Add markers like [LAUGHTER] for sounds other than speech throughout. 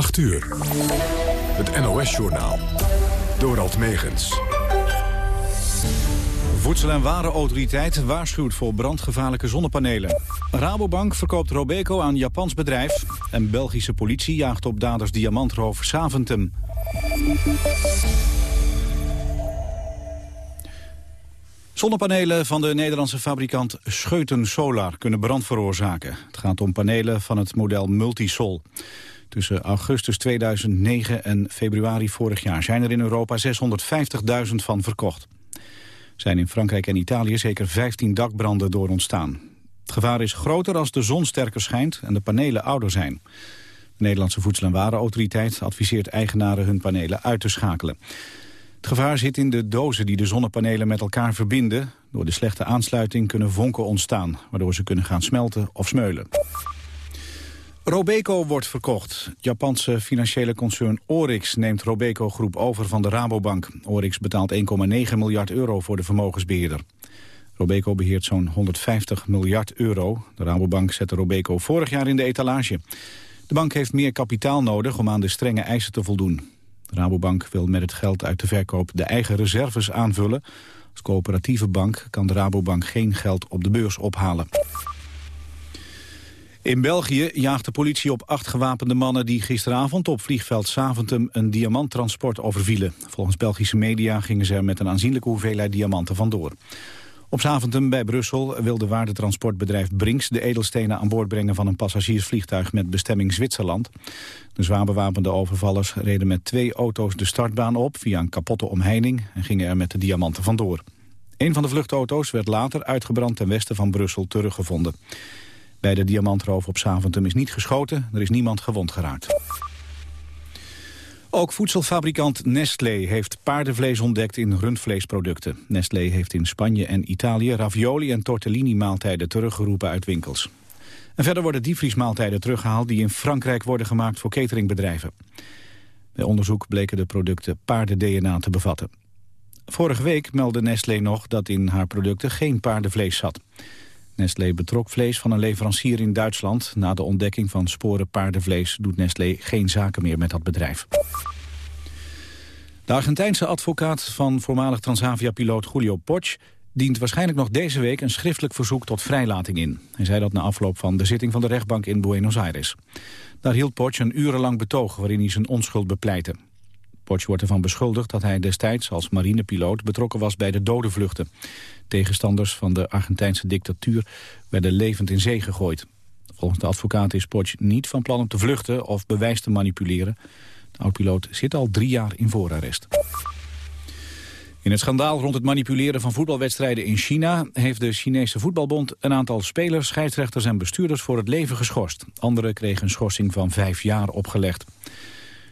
8 uur. Het NOS-journaal. Dorald Megens. Voedsel- en Warenautoriteit waarschuwt voor brandgevaarlijke zonnepanelen. Rabobank verkoopt Robeco aan Japans bedrijf. En Belgische politie jaagt op daders diamantroof Saventum. Zonnepanelen van de Nederlandse fabrikant Scheuten Solar kunnen brand veroorzaken. Het gaat om panelen van het model Multisol. Tussen augustus 2009 en februari vorig jaar zijn er in Europa 650.000 van verkocht. Er zijn in Frankrijk en Italië zeker 15 dakbranden door ontstaan. Het gevaar is groter als de zon sterker schijnt en de panelen ouder zijn. De Nederlandse Voedsel- en Warenautoriteit adviseert eigenaren hun panelen uit te schakelen. Het gevaar zit in de dozen die de zonnepanelen met elkaar verbinden. Door de slechte aansluiting kunnen vonken ontstaan, waardoor ze kunnen gaan smelten of smeulen. Robeco wordt verkocht. Japanse financiële concern Orix neemt Robeco Groep over van de Rabobank. Orix betaalt 1,9 miljard euro voor de vermogensbeheerder. Robeco beheert zo'n 150 miljard euro. De Rabobank zette Robeco vorig jaar in de etalage. De bank heeft meer kapitaal nodig om aan de strenge eisen te voldoen. De Rabobank wil met het geld uit de verkoop de eigen reserves aanvullen. Als coöperatieve bank kan de Rabobank geen geld op de beurs ophalen. In België jaagt de politie op acht gewapende mannen die gisteravond op vliegveld Saventum een diamanttransport overvielen. Volgens Belgische media gingen ze er met een aanzienlijke hoeveelheid diamanten vandoor. Op Saventum bij Brussel wil de waardetransportbedrijf Brinks de edelstenen aan boord brengen van een passagiersvliegtuig met bestemming Zwitserland. De zwaar bewapende overvallers reden met twee auto's de startbaan op via een kapotte omheining en gingen er met de diamanten vandoor. Een van de vluchtauto's werd later uitgebrand ten westen van Brussel teruggevonden. Bij de diamantroof op Saventum is niet geschoten, er is niemand gewond geraakt. Ook voedselfabrikant Nestlé heeft paardenvlees ontdekt in rundvleesproducten. Nestlé heeft in Spanje en Italië ravioli en tortellini maaltijden teruggeroepen uit winkels. En verder worden diepvriesmaaltijden teruggehaald die in Frankrijk worden gemaakt voor cateringbedrijven. Bij onderzoek bleken de producten paarden-DNA te bevatten. Vorige week meldde Nestlé nog dat in haar producten geen paardenvlees zat. Nestlé betrok vlees van een leverancier in Duitsland. Na de ontdekking van sporen paardenvlees doet Nestlé geen zaken meer met dat bedrijf. De Argentijnse advocaat van voormalig Transavia-piloot Julio Poch dient waarschijnlijk nog deze week een schriftelijk verzoek tot vrijlating in. Hij zei dat na afloop van de zitting van de rechtbank in Buenos Aires. Daar hield Poch een urenlang betoog waarin hij zijn onschuld bepleitte. Poch wordt ervan beschuldigd dat hij destijds als marinepiloot betrokken was bij de dodenvluchten. Tegenstanders van de Argentijnse dictatuur werden levend in zee gegooid. Volgens de advocaat is Poch niet van plan om te vluchten of bewijs te manipuleren. De oud-piloot zit al drie jaar in voorarrest. In het schandaal rond het manipuleren van voetbalwedstrijden in China... heeft de Chinese voetbalbond een aantal spelers, scheidsrechters en bestuurders voor het leven geschorst. Anderen kregen een schorsing van vijf jaar opgelegd.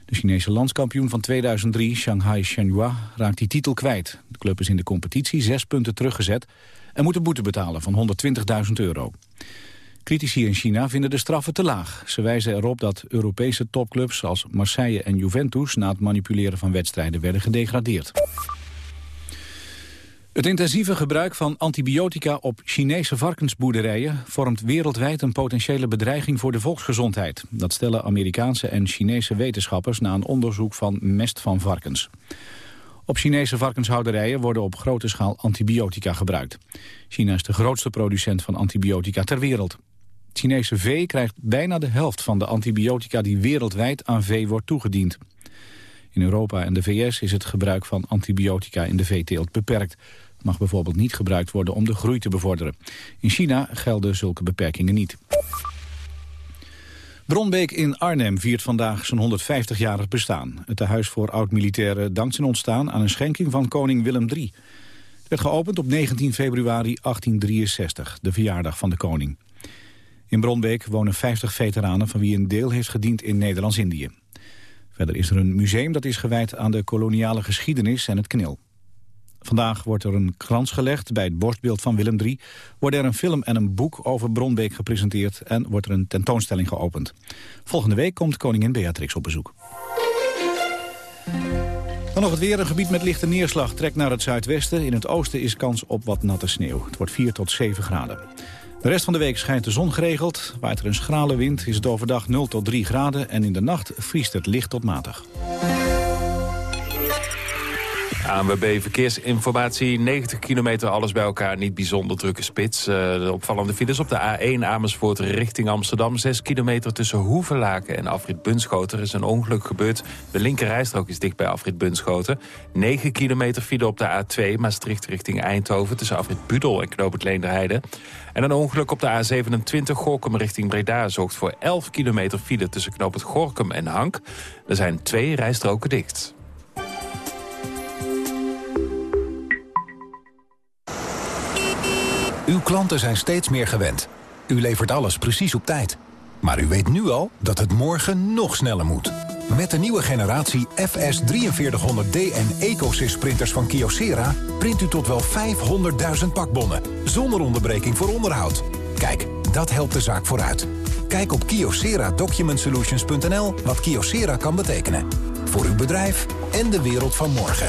De Chinese landskampioen van 2003, Shanghai Shenhua, raakt die titel kwijt. De club is in de competitie zes punten teruggezet en moet een boete betalen van 120.000 euro. Critici in China vinden de straffen te laag. Ze wijzen erop dat Europese topclubs als Marseille en Juventus... na het manipuleren van wedstrijden werden gedegradeerd. Het intensieve gebruik van antibiotica op Chinese varkensboerderijen vormt wereldwijd een potentiële bedreiging voor de volksgezondheid. Dat stellen Amerikaanse en Chinese wetenschappers na een onderzoek van mest van varkens. Op Chinese varkenshouderijen worden op grote schaal antibiotica gebruikt. China is de grootste producent van antibiotica ter wereld. Chinese vee krijgt bijna de helft van de antibiotica die wereldwijd aan vee wordt toegediend. In Europa en de VS is het gebruik van antibiotica in de veeteelt beperkt mag bijvoorbeeld niet gebruikt worden om de groei te bevorderen. In China gelden zulke beperkingen niet. Bronbeek in Arnhem viert vandaag zijn 150-jarig bestaan. Het tehuis voor oud-militairen dankt zijn ontstaan aan een schenking van koning Willem III. Het werd geopend op 19 februari 1863, de verjaardag van de koning. In Bronbeek wonen 50 veteranen van wie een deel heeft gediend in Nederlands-Indië. Verder is er een museum dat is gewijd aan de koloniale geschiedenis en het knil. Vandaag wordt er een krans gelegd bij het borstbeeld van Willem III... worden er een film en een boek over Bronbeek gepresenteerd... en wordt er een tentoonstelling geopend. Volgende week komt koningin Beatrix op bezoek. Dan nog het weer. Een gebied met lichte neerslag trekt naar het zuidwesten. In het oosten is kans op wat natte sneeuw. Het wordt 4 tot 7 graden. De rest van de week schijnt de zon geregeld. Waait er een schrale wind is het overdag 0 tot 3 graden... en in de nacht vriest het licht tot matig. ANWB Verkeersinformatie, 90 kilometer alles bij elkaar, niet bijzonder drukke spits. Uh, de opvallende files op de A1 Amersfoort richting Amsterdam. 6 kilometer tussen Hoevelaken en Afrit Bunschoten. Er is een ongeluk gebeurd. De linkerrijstrook is dicht bij Afrit Bunschoten. 9 kilometer file op de A2 Maastricht richting Eindhoven... tussen Afrit Budel en Knoop Leenderheide. En een ongeluk op de A27 Gorkum richting Breda... zorgt voor 11 kilometer file tussen Knoop Gorkum en Hank. Er zijn twee rijstroken dicht. Uw klanten zijn steeds meer gewend. U levert alles precies op tijd. Maar u weet nu al dat het morgen nog sneller moet. Met de nieuwe generatie FS 4300D en EcoSys printers van Kyocera... print u tot wel 500.000 pakbonnen, zonder onderbreking voor onderhoud. Kijk, dat helpt de zaak vooruit. Kijk op kyocera-document-solutions.nl wat Kyocera kan betekenen. Voor uw bedrijf en de wereld van morgen.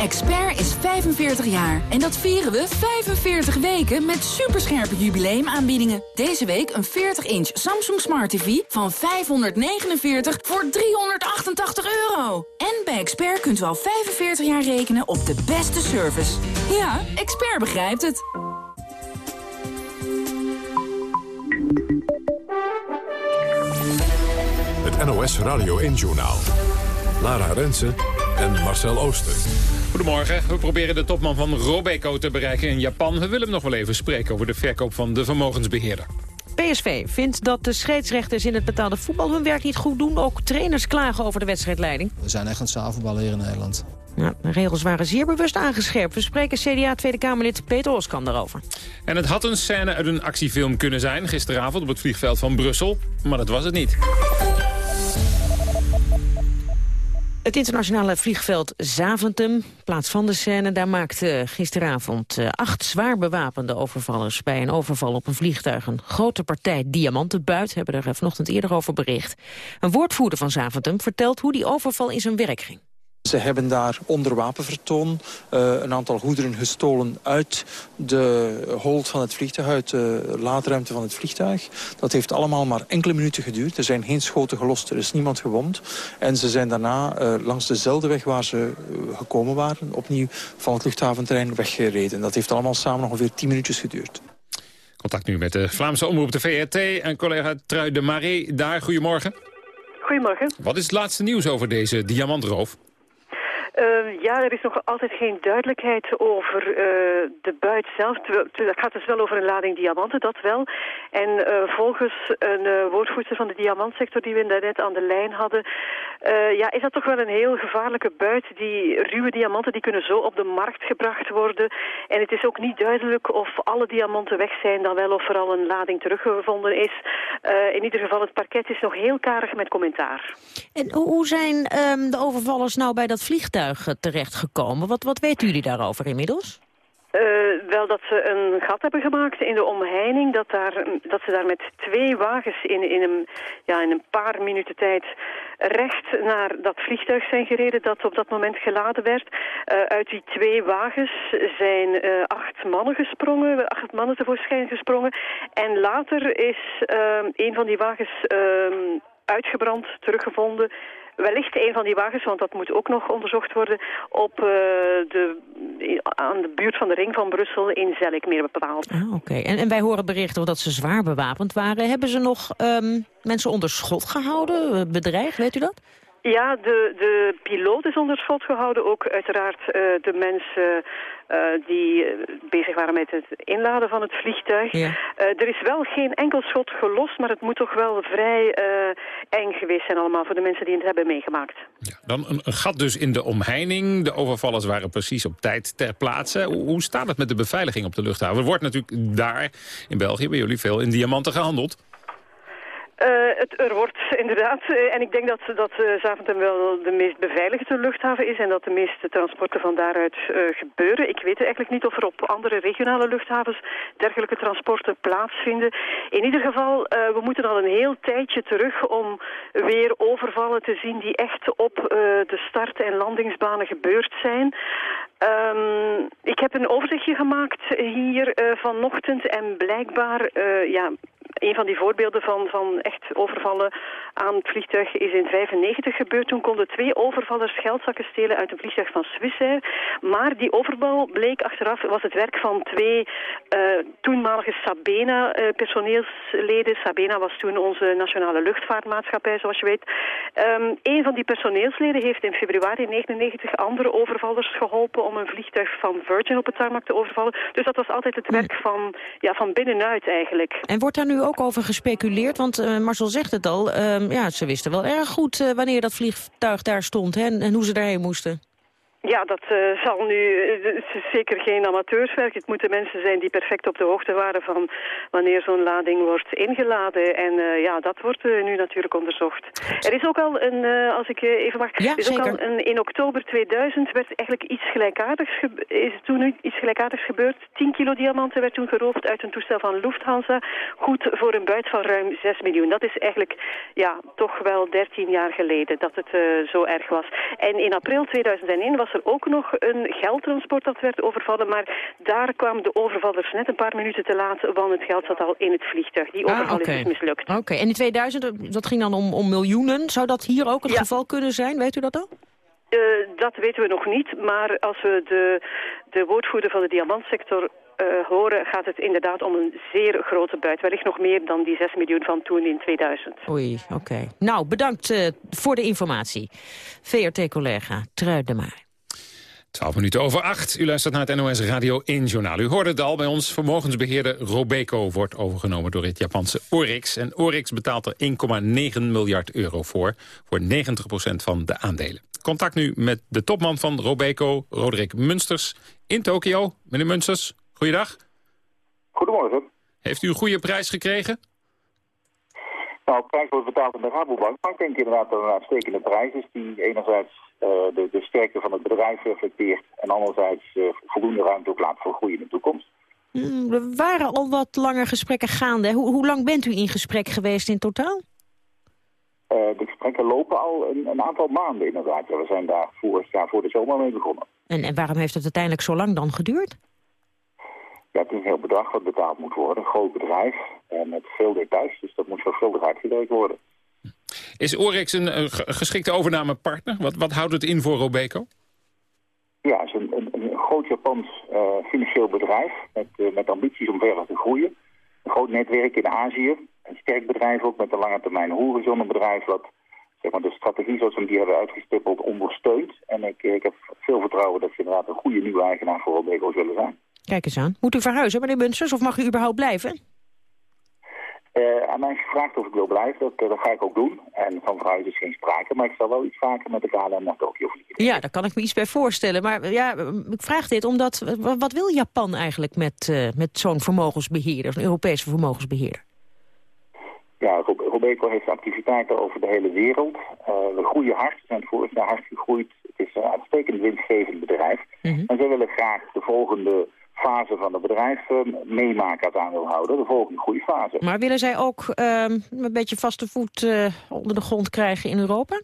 Expert is 45 jaar en dat vieren we 45 weken met superscherpe jubileumaanbiedingen. Deze week een 40-inch Samsung Smart TV van 549 voor 388 euro. En bij Expert kunt u al 45 jaar rekenen op de beste service. Ja, Expert begrijpt het. Het NOS Radio 1 Journaal. Lara Rensen en Marcel Ooster. Goedemorgen. We proberen de topman van Robeco te bereiken in Japan. We willen hem nog wel even spreken over de verkoop van de vermogensbeheerder. PSV vindt dat de scheidsrechters in het betaalde voetbal hun werk niet goed doen. Ook trainers klagen over de wedstrijdleiding. We zijn echt een zaalvoetballen hier in Nederland. Ja, de regels waren zeer bewust aangescherpt. We spreken CDA Tweede Kamerlid Peter Oskam daarover. En het had een scène uit een actiefilm kunnen zijn... gisteravond op het vliegveld van Brussel, maar dat was het niet. Het internationale vliegveld Zaventem, plaats van de scène... daar maakte gisteravond eh, acht zwaar bewapende overvallers... bij een overval op een vliegtuig. Een grote partij diamantenbuit, hebben er vanochtend eerder over bericht. Een woordvoerder van Zaventem vertelt hoe die overval in zijn werk ging. Ze hebben daar onder wapenvertoon uh, een aantal goederen gestolen uit de hold van het vliegtuig, uit de laadruimte van het vliegtuig. Dat heeft allemaal maar enkele minuten geduurd. Er zijn geen schoten gelost, er is niemand gewond. En ze zijn daarna uh, langs dezelfde weg waar ze uh, gekomen waren, opnieuw van het luchthaventerrein weggereden. Dat heeft allemaal samen ongeveer 10 minuutjes geduurd. Contact nu met de Vlaamse omroep, de VRT en collega Trui de Marie daar. Goedemorgen. Goedemorgen. Wat is het laatste nieuws over deze diamantroof? Uh, ja, er is nog altijd geen duidelijkheid over uh, de buit zelf. Het gaat dus wel over een lading diamanten, dat wel. En uh, volgens een woordvoerder van de diamantsector die we net aan de lijn hadden... ja, is dat toch wel een heel gevaarlijke buit. Die ruwe diamanten die kunnen zo op de markt gebracht worden. En het is ook niet duidelijk of alle diamanten weg zijn... dan wel of er al een lading teruggevonden is. in ieder geval, het parket is nog heel karig met commentaar. En hoe zijn um, de overvallers nou bij dat vliegtuig terechtgekomen. Wat, wat weten jullie daarover inmiddels? Uh, wel dat ze een gat hebben gemaakt in de omheining. Dat, daar, dat ze daar met twee wagens in, in, een, ja, in een paar minuten tijd recht naar dat vliegtuig zijn gereden dat op dat moment geladen werd. Uh, uit die twee wagens zijn acht mannen gesprongen, acht mannen tevoorschijn gesprongen. En later is een van die wagens uitgebrand, teruggevonden wellicht een van die wagens, want dat moet ook nog onderzocht worden, op uh, de, aan de buurt van de ring van Brussel in Zellik meer bepaald. Ah, Oké, en, en wij horen berichten dat ze zwaar bewapend waren. Hebben ze nog um, mensen onder schot gehouden, eh, bedreigd, weet u dat? Ja, de, de piloot is onder schot gehouden. Ook uiteraard uh, de mensen uh, die bezig waren met het inladen van het vliegtuig. Ja. Uh, er is wel geen enkel schot gelost, maar het moet toch wel vrij eng geweest zijn allemaal voor de mensen die het hebben meegemaakt. Ja, dan een, een, gat dus in de omheining. De overvallers waren precies op tijd ter plaatse. Hoe, hoe staat het met de beveiliging op de luchthaven? Er wordt natuurlijk daar in België bij jullie veel in diamanten gehandeld. Uh, het, er wordt [LAUGHS] inderdaad, uh, en ik denk dat, dat uh, Zaventem wel de meest beveiligde luchthaven is en dat de meeste transporten van daaruit gebeuren. Ik weet eigenlijk niet of er op andere regionale luchthavens dergelijke transporten plaatsvinden. In ieder geval, we moeten al een heel tijdje terug om weer overvallen te zien die echt op de start- en landingsbanen gebeurd zijn. Um, ik heb een overzichtje gemaakt hier vanochtend en blijkbaar, ja, een van die voorbeelden van, van echt overvallen aan het vliegtuig is in 95 gebeurd. Toen konden twee overvallers geldzakken stelen uit een vliegtuig van Swissair. Maar die overval bleek achteraf, was het werk van twee uh, toenmalige Sabena-personeelsleden. Uh, Sabena was toen onze nationale luchtvaartmaatschappij, zoals je weet. Um, een van die personeelsleden heeft in februari 99 andere overvallers geholpen om een vliegtuig van Virgin op het tarmac te overvallen. Dus dat was altijd het werk van, ja, van binnenuit eigenlijk. En wordt daar nu ook over gespeculeerd? Want uh, Marcel zegt het al, uh, ja, ze wisten wel erg goed uh, wanneer dat vliegtuig daar stond hè, en, en hoe ze daarheen moesten. Ja, dat uh, zal nu uh, zeker geen amateurswerk. Het moeten mensen zijn die perfect op de hoogte waren van wanneer zo'n lading wordt ingeladen. En uh, ja, dat wordt nu natuurlijk onderzocht. Er is ook al een, als ik even mag, ja, is zeker. ook al een, in oktober 2000 werd eigenlijk iets gelijkaardigs, is toen iets gelijkaardigs gebeurd. 10 kilo diamanten werd toen geroofd uit een toestel van Lufthansa. Goed voor een buit van ruim 6 miljoen. Dat is eigenlijk, ja, toch wel 13 jaar geleden dat het zo erg was. En in april 2001 was er ook nog een geldtransport dat werd overvallen. Maar daar kwamen de overvallers net een paar minuten te laat, want het geld zat al in het vliegtuig. Die overval ah, okay. is dus mislukt. Oké, okay. en in 2000, dat ging dan om, om miljoenen. Zou dat hier ook het ja. geval kunnen zijn? Weet u dat al? Uh, dat weten we nog niet, maar als we de, de woordvoerder van de diamantsector uh, horen, gaat het inderdaad om een zeer grote buit. Wellicht nog meer dan die 6 miljoen van toen in 2000. Oei, oké. Okay. Nou, bedankt uh, voor de informatie. VRT-collega Truid de Maar. 12 minuten over 8. U luistert naar het NOS Radio 1 Journaal. U hoorde het al bij ons. Vermogensbeheerder Robeco wordt overgenomen door het Japanse Orix. En Orix betaalt er 1,9 miljard euro voor. Voor 90% van de aandelen. Contact nu met de topman van Robeco, Roderick Munsters, in Tokio. Meneer Munsters, goeiedag. Goedemorgen. Heeft u een goede prijs gekregen? Nou, de prijs wordt betaald in de Rabobank. Ik denk inderdaad dat het een uitstekende prijs is... die enerzijds de, de sterkte van het bedrijf reflecteert... en anderzijds uh, voldoende ruimte ook laat voor groei in de toekomst. Mm, er waren al wat langer gesprekken gaande. Hoe, hoe lang bent u in gesprek geweest in totaal? Uh, de gesprekken lopen al een, een aantal maanden inderdaad. We zijn daar vorig jaar voor de zomer mee begonnen. En, en waarom heeft het uiteindelijk zo lang dan geduurd? Ja, het is een heel bedrag wat betaald moet worden. Een groot bedrijf en met veel details, dus dat moet zorgvuldig uitgewerkt worden. Is Oryx een, een geschikte overnamepartner? Wat, wat houdt het in voor Robeco? Ja, het is een, een, een groot Japans uh, financieel bedrijf met, uh, met ambities om verder te groeien. Een groot netwerk in Azië. Een sterk bedrijf ook met een lange termijn horizon. Een bedrijf dat zeg maar, de strategie zoals we die hebben uitgestippeld ondersteunt. En ik, ik heb veel vertrouwen dat ze inderdaad een goede nieuwe eigenaar voor Robeco zullen zijn. Kijk eens aan. Moet u verhuizen, meneer Munsters, of mag u überhaupt blijven? Uh, aan mij is gevraagd of ik wil blijven. Dat, dat, ga ik ook doen. En van verhuizen is geen sprake. Maar ik zal wel iets vaker met de KLM naar Tokio vliegen. Ja, daar kan ik me iets bij voorstellen. Maar ja, ik vraag dit omdat... Wat wil Japan eigenlijk met, uh, met zo'n vermogensbeheerder, een Europese vermogensbeheerder? Ja, Robeco heeft activiteiten over de hele wereld. Uh, we groeien hard. We zijn het vorig jaar hard gegroeid. Het is een uitstekend winstgevend bedrijf. Mm -hmm. En zij willen graag de volgende fase van het bedrijf uh, meemaken als aandeelhouder, de volgende groeifase. Maar willen zij ook uh, een beetje vaste voet uh, onder de grond krijgen in Europa?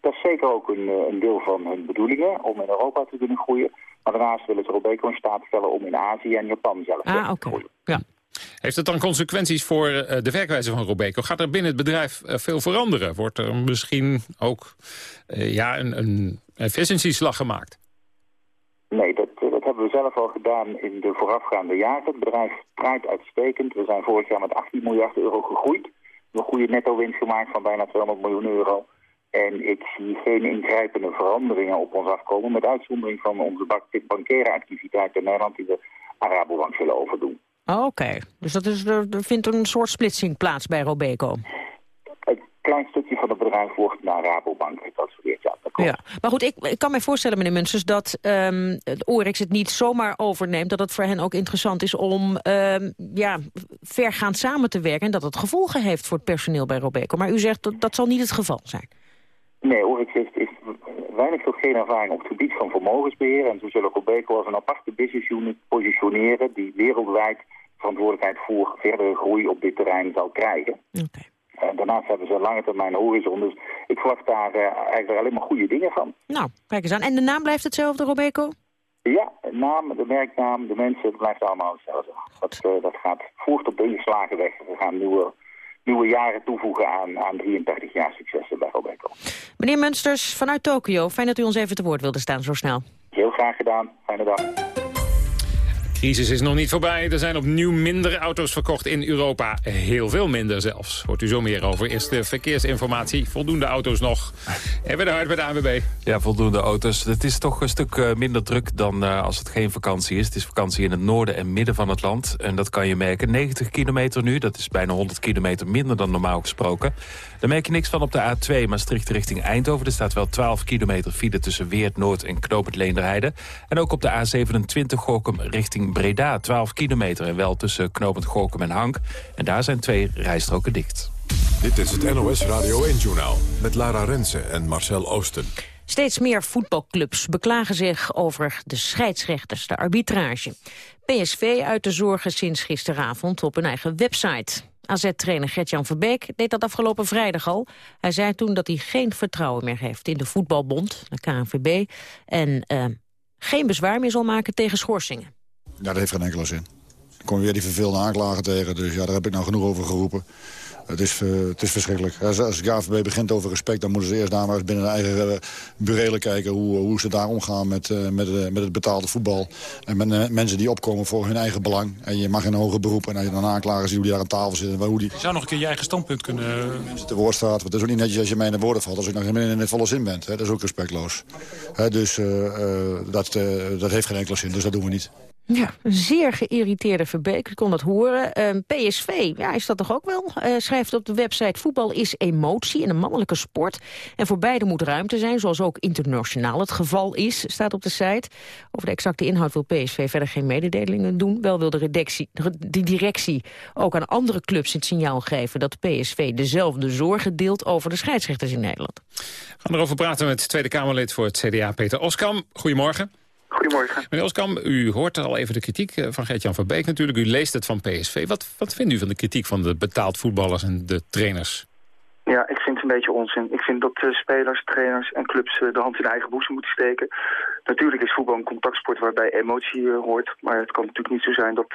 Dat is zeker ook een, een, deel van hun bedoelingen, om in Europa te kunnen groeien. Maar daarnaast willen ze Robeco in staat stellen om in Azië en Japan zelf ah, te okay. groeien. Ja. Heeft het dan consequenties voor de werkwijze van Robeco? Gaat er binnen het bedrijf veel veranderen? Wordt er misschien ook ja, een, een efficiëntieslag gemaakt? Nee, dat hebben we zelf al gedaan in de voorafgaande jaren. Het bedrijf draait uitstekend. We zijn vorig jaar met 18 miljard euro gegroeid. Een goede netto-winst gemaakt van bijna 200 miljoen euro. En ik zie geen ingrijpende veranderingen op ons afkomen... met uitzondering van onze bankaire activiteit in Nederland... die we Arabobank zullen overdoen. Oh, Oké, dus dat is, er vindt een soort splitsing plaats bij Robeco? Klein stukje van het bedrijf wordt naar Rabobank getransfereerd. Ja, dat Ja. Maar goed, ik, ik kan mij voorstellen, meneer Munsters, dat um, Oryx het niet zomaar overneemt. Dat het voor hen ook interessant is om um, ja, vergaand samen te werken. En dat het gevolgen heeft voor het personeel bij Robeco. Maar u zegt dat dat zal niet het geval zijn. Nee, Oryx heeft, heeft weinig tot geen ervaring op het gebied van vermogensbeheer. En ze zullen Robeco als een aparte business unit positioneren die wereldwijd verantwoordelijkheid voor verdere groei op dit terrein zal krijgen. Okay. En daarnaast hebben ze een lange termijn horizon. Dus ik verwacht daar uh, eigenlijk alleen maar goede dingen van. Nou, kijk eens aan. En de naam blijft hetzelfde, Robeco? Ja, de naam, de merknaam, de mensen, het blijft allemaal hetzelfde. Dat, uh, dat gaat voort op de ingeslagen weg. We gaan nieuwe, nieuwe jaren toevoegen aan, aan 33 jaar successen bij Robeco. Meneer Munsters, vanuit Tokio, fijn dat u ons even te woord wilde staan zo snel. Heel graag gedaan. Fijne dag. Crisis is nog niet voorbij. Er zijn opnieuw minder auto's verkocht in Europa. Heel veel minder zelfs. Hoort u zo meer over. Eerst de verkeersinformatie. Voldoende auto's nog. Hebben de hard bij de ANWB. Ja, voldoende auto's. Het is toch een stuk uh, minder druk dan uh, als het geen vakantie is. Het is vakantie in het noorden en midden van het land. En dat kan je merken. 90 kilometer nu. Dat is bijna 100 kilometer minder dan normaal gesproken. Daar merk je niks van op de A2 Maastricht richting Eindhoven. Er staat wel 12 kilometer file tussen Weert, Noord en Knopend Leenderheide. En ook op de A27 Gorkum richting Breda, 12 kilometer. En wel tussen Knopend Gorkum en Hank. En daar zijn twee rijstroken dicht. Dit is het NOS Radio 1-journaal met Lara Rensen en Marcel Oosten. Steeds meer voetbalclubs beklagen zich over de scheidsrechters, de arbitrage. PSV uit de zorgen sinds gisteravond op een eigen website. AZ-trainer Gert-Jan Verbeek deed dat afgelopen vrijdag al. Hij zei toen dat hij geen vertrouwen meer heeft in de voetbalbond, de KNVB... en uh, geen bezwaar meer zal maken tegen schorsingen. Ja, dat heeft geen enkele zin. Er komen weer die verveelde aanklagen tegen, dus ja, daar heb ik nou genoeg over geroepen. Het is, uh, het is verschrikkelijk. Als, als de KVB begint over respect, dan moeten ze eerst daar maar eens binnen hun eigen uh, burelen kijken... hoe, hoe ze daar omgaan met, uh, met, met het betaalde voetbal. En met mensen die opkomen voor hun eigen belang. En je mag in een hoger beroep en als je dan aanklagen ziet hoe die daar aan tafel zitten... Hoe die... Je zou nog een keer je eigen standpunt kunnen... Mensen te woord staat. Want het is ook niet netjes als je mij in de woorden valt... als ik nog in de volle zin ben. Hè. Dat is ook respectloos. Hè, dus dat, dat heeft geen enkele zin, dus dat doen we niet. Ja, een zeer geïrriteerde Verbeek, ik kon dat horen. Uh, PSV, ja, is dat toch ook wel? Uh, schrijft op de website, voetbal is emotie en een mannelijke sport. En voor beide moet ruimte zijn, zoals ook internationaal het geval is, staat op de site. Over de exacte inhoud wil PSV verder geen mededelingen doen. Wel wil de directie, de directie ook aan andere clubs het signaal geven... dat PSV dezelfde zorgen deelt over de scheidsrechters in Nederland. We gaan erover praten met Tweede Kamerlid voor het CDA, Peter Oskam. Goedemorgen. Goedemorgen. Meneer Oskam, u hoort al even de kritiek van Gert-Jan van Beek natuurlijk. U leest het van PSV. Wat, wat vindt u van de kritiek van de betaald voetballers en de trainers? Ja, ik vind het een beetje onzin. Ik vind dat uh, spelers, trainers en clubs uh, de hand in de eigen boezem moeten steken. Natuurlijk is voetbal een contactsport waarbij emotie uh, hoort. Maar het kan natuurlijk niet zo zijn dat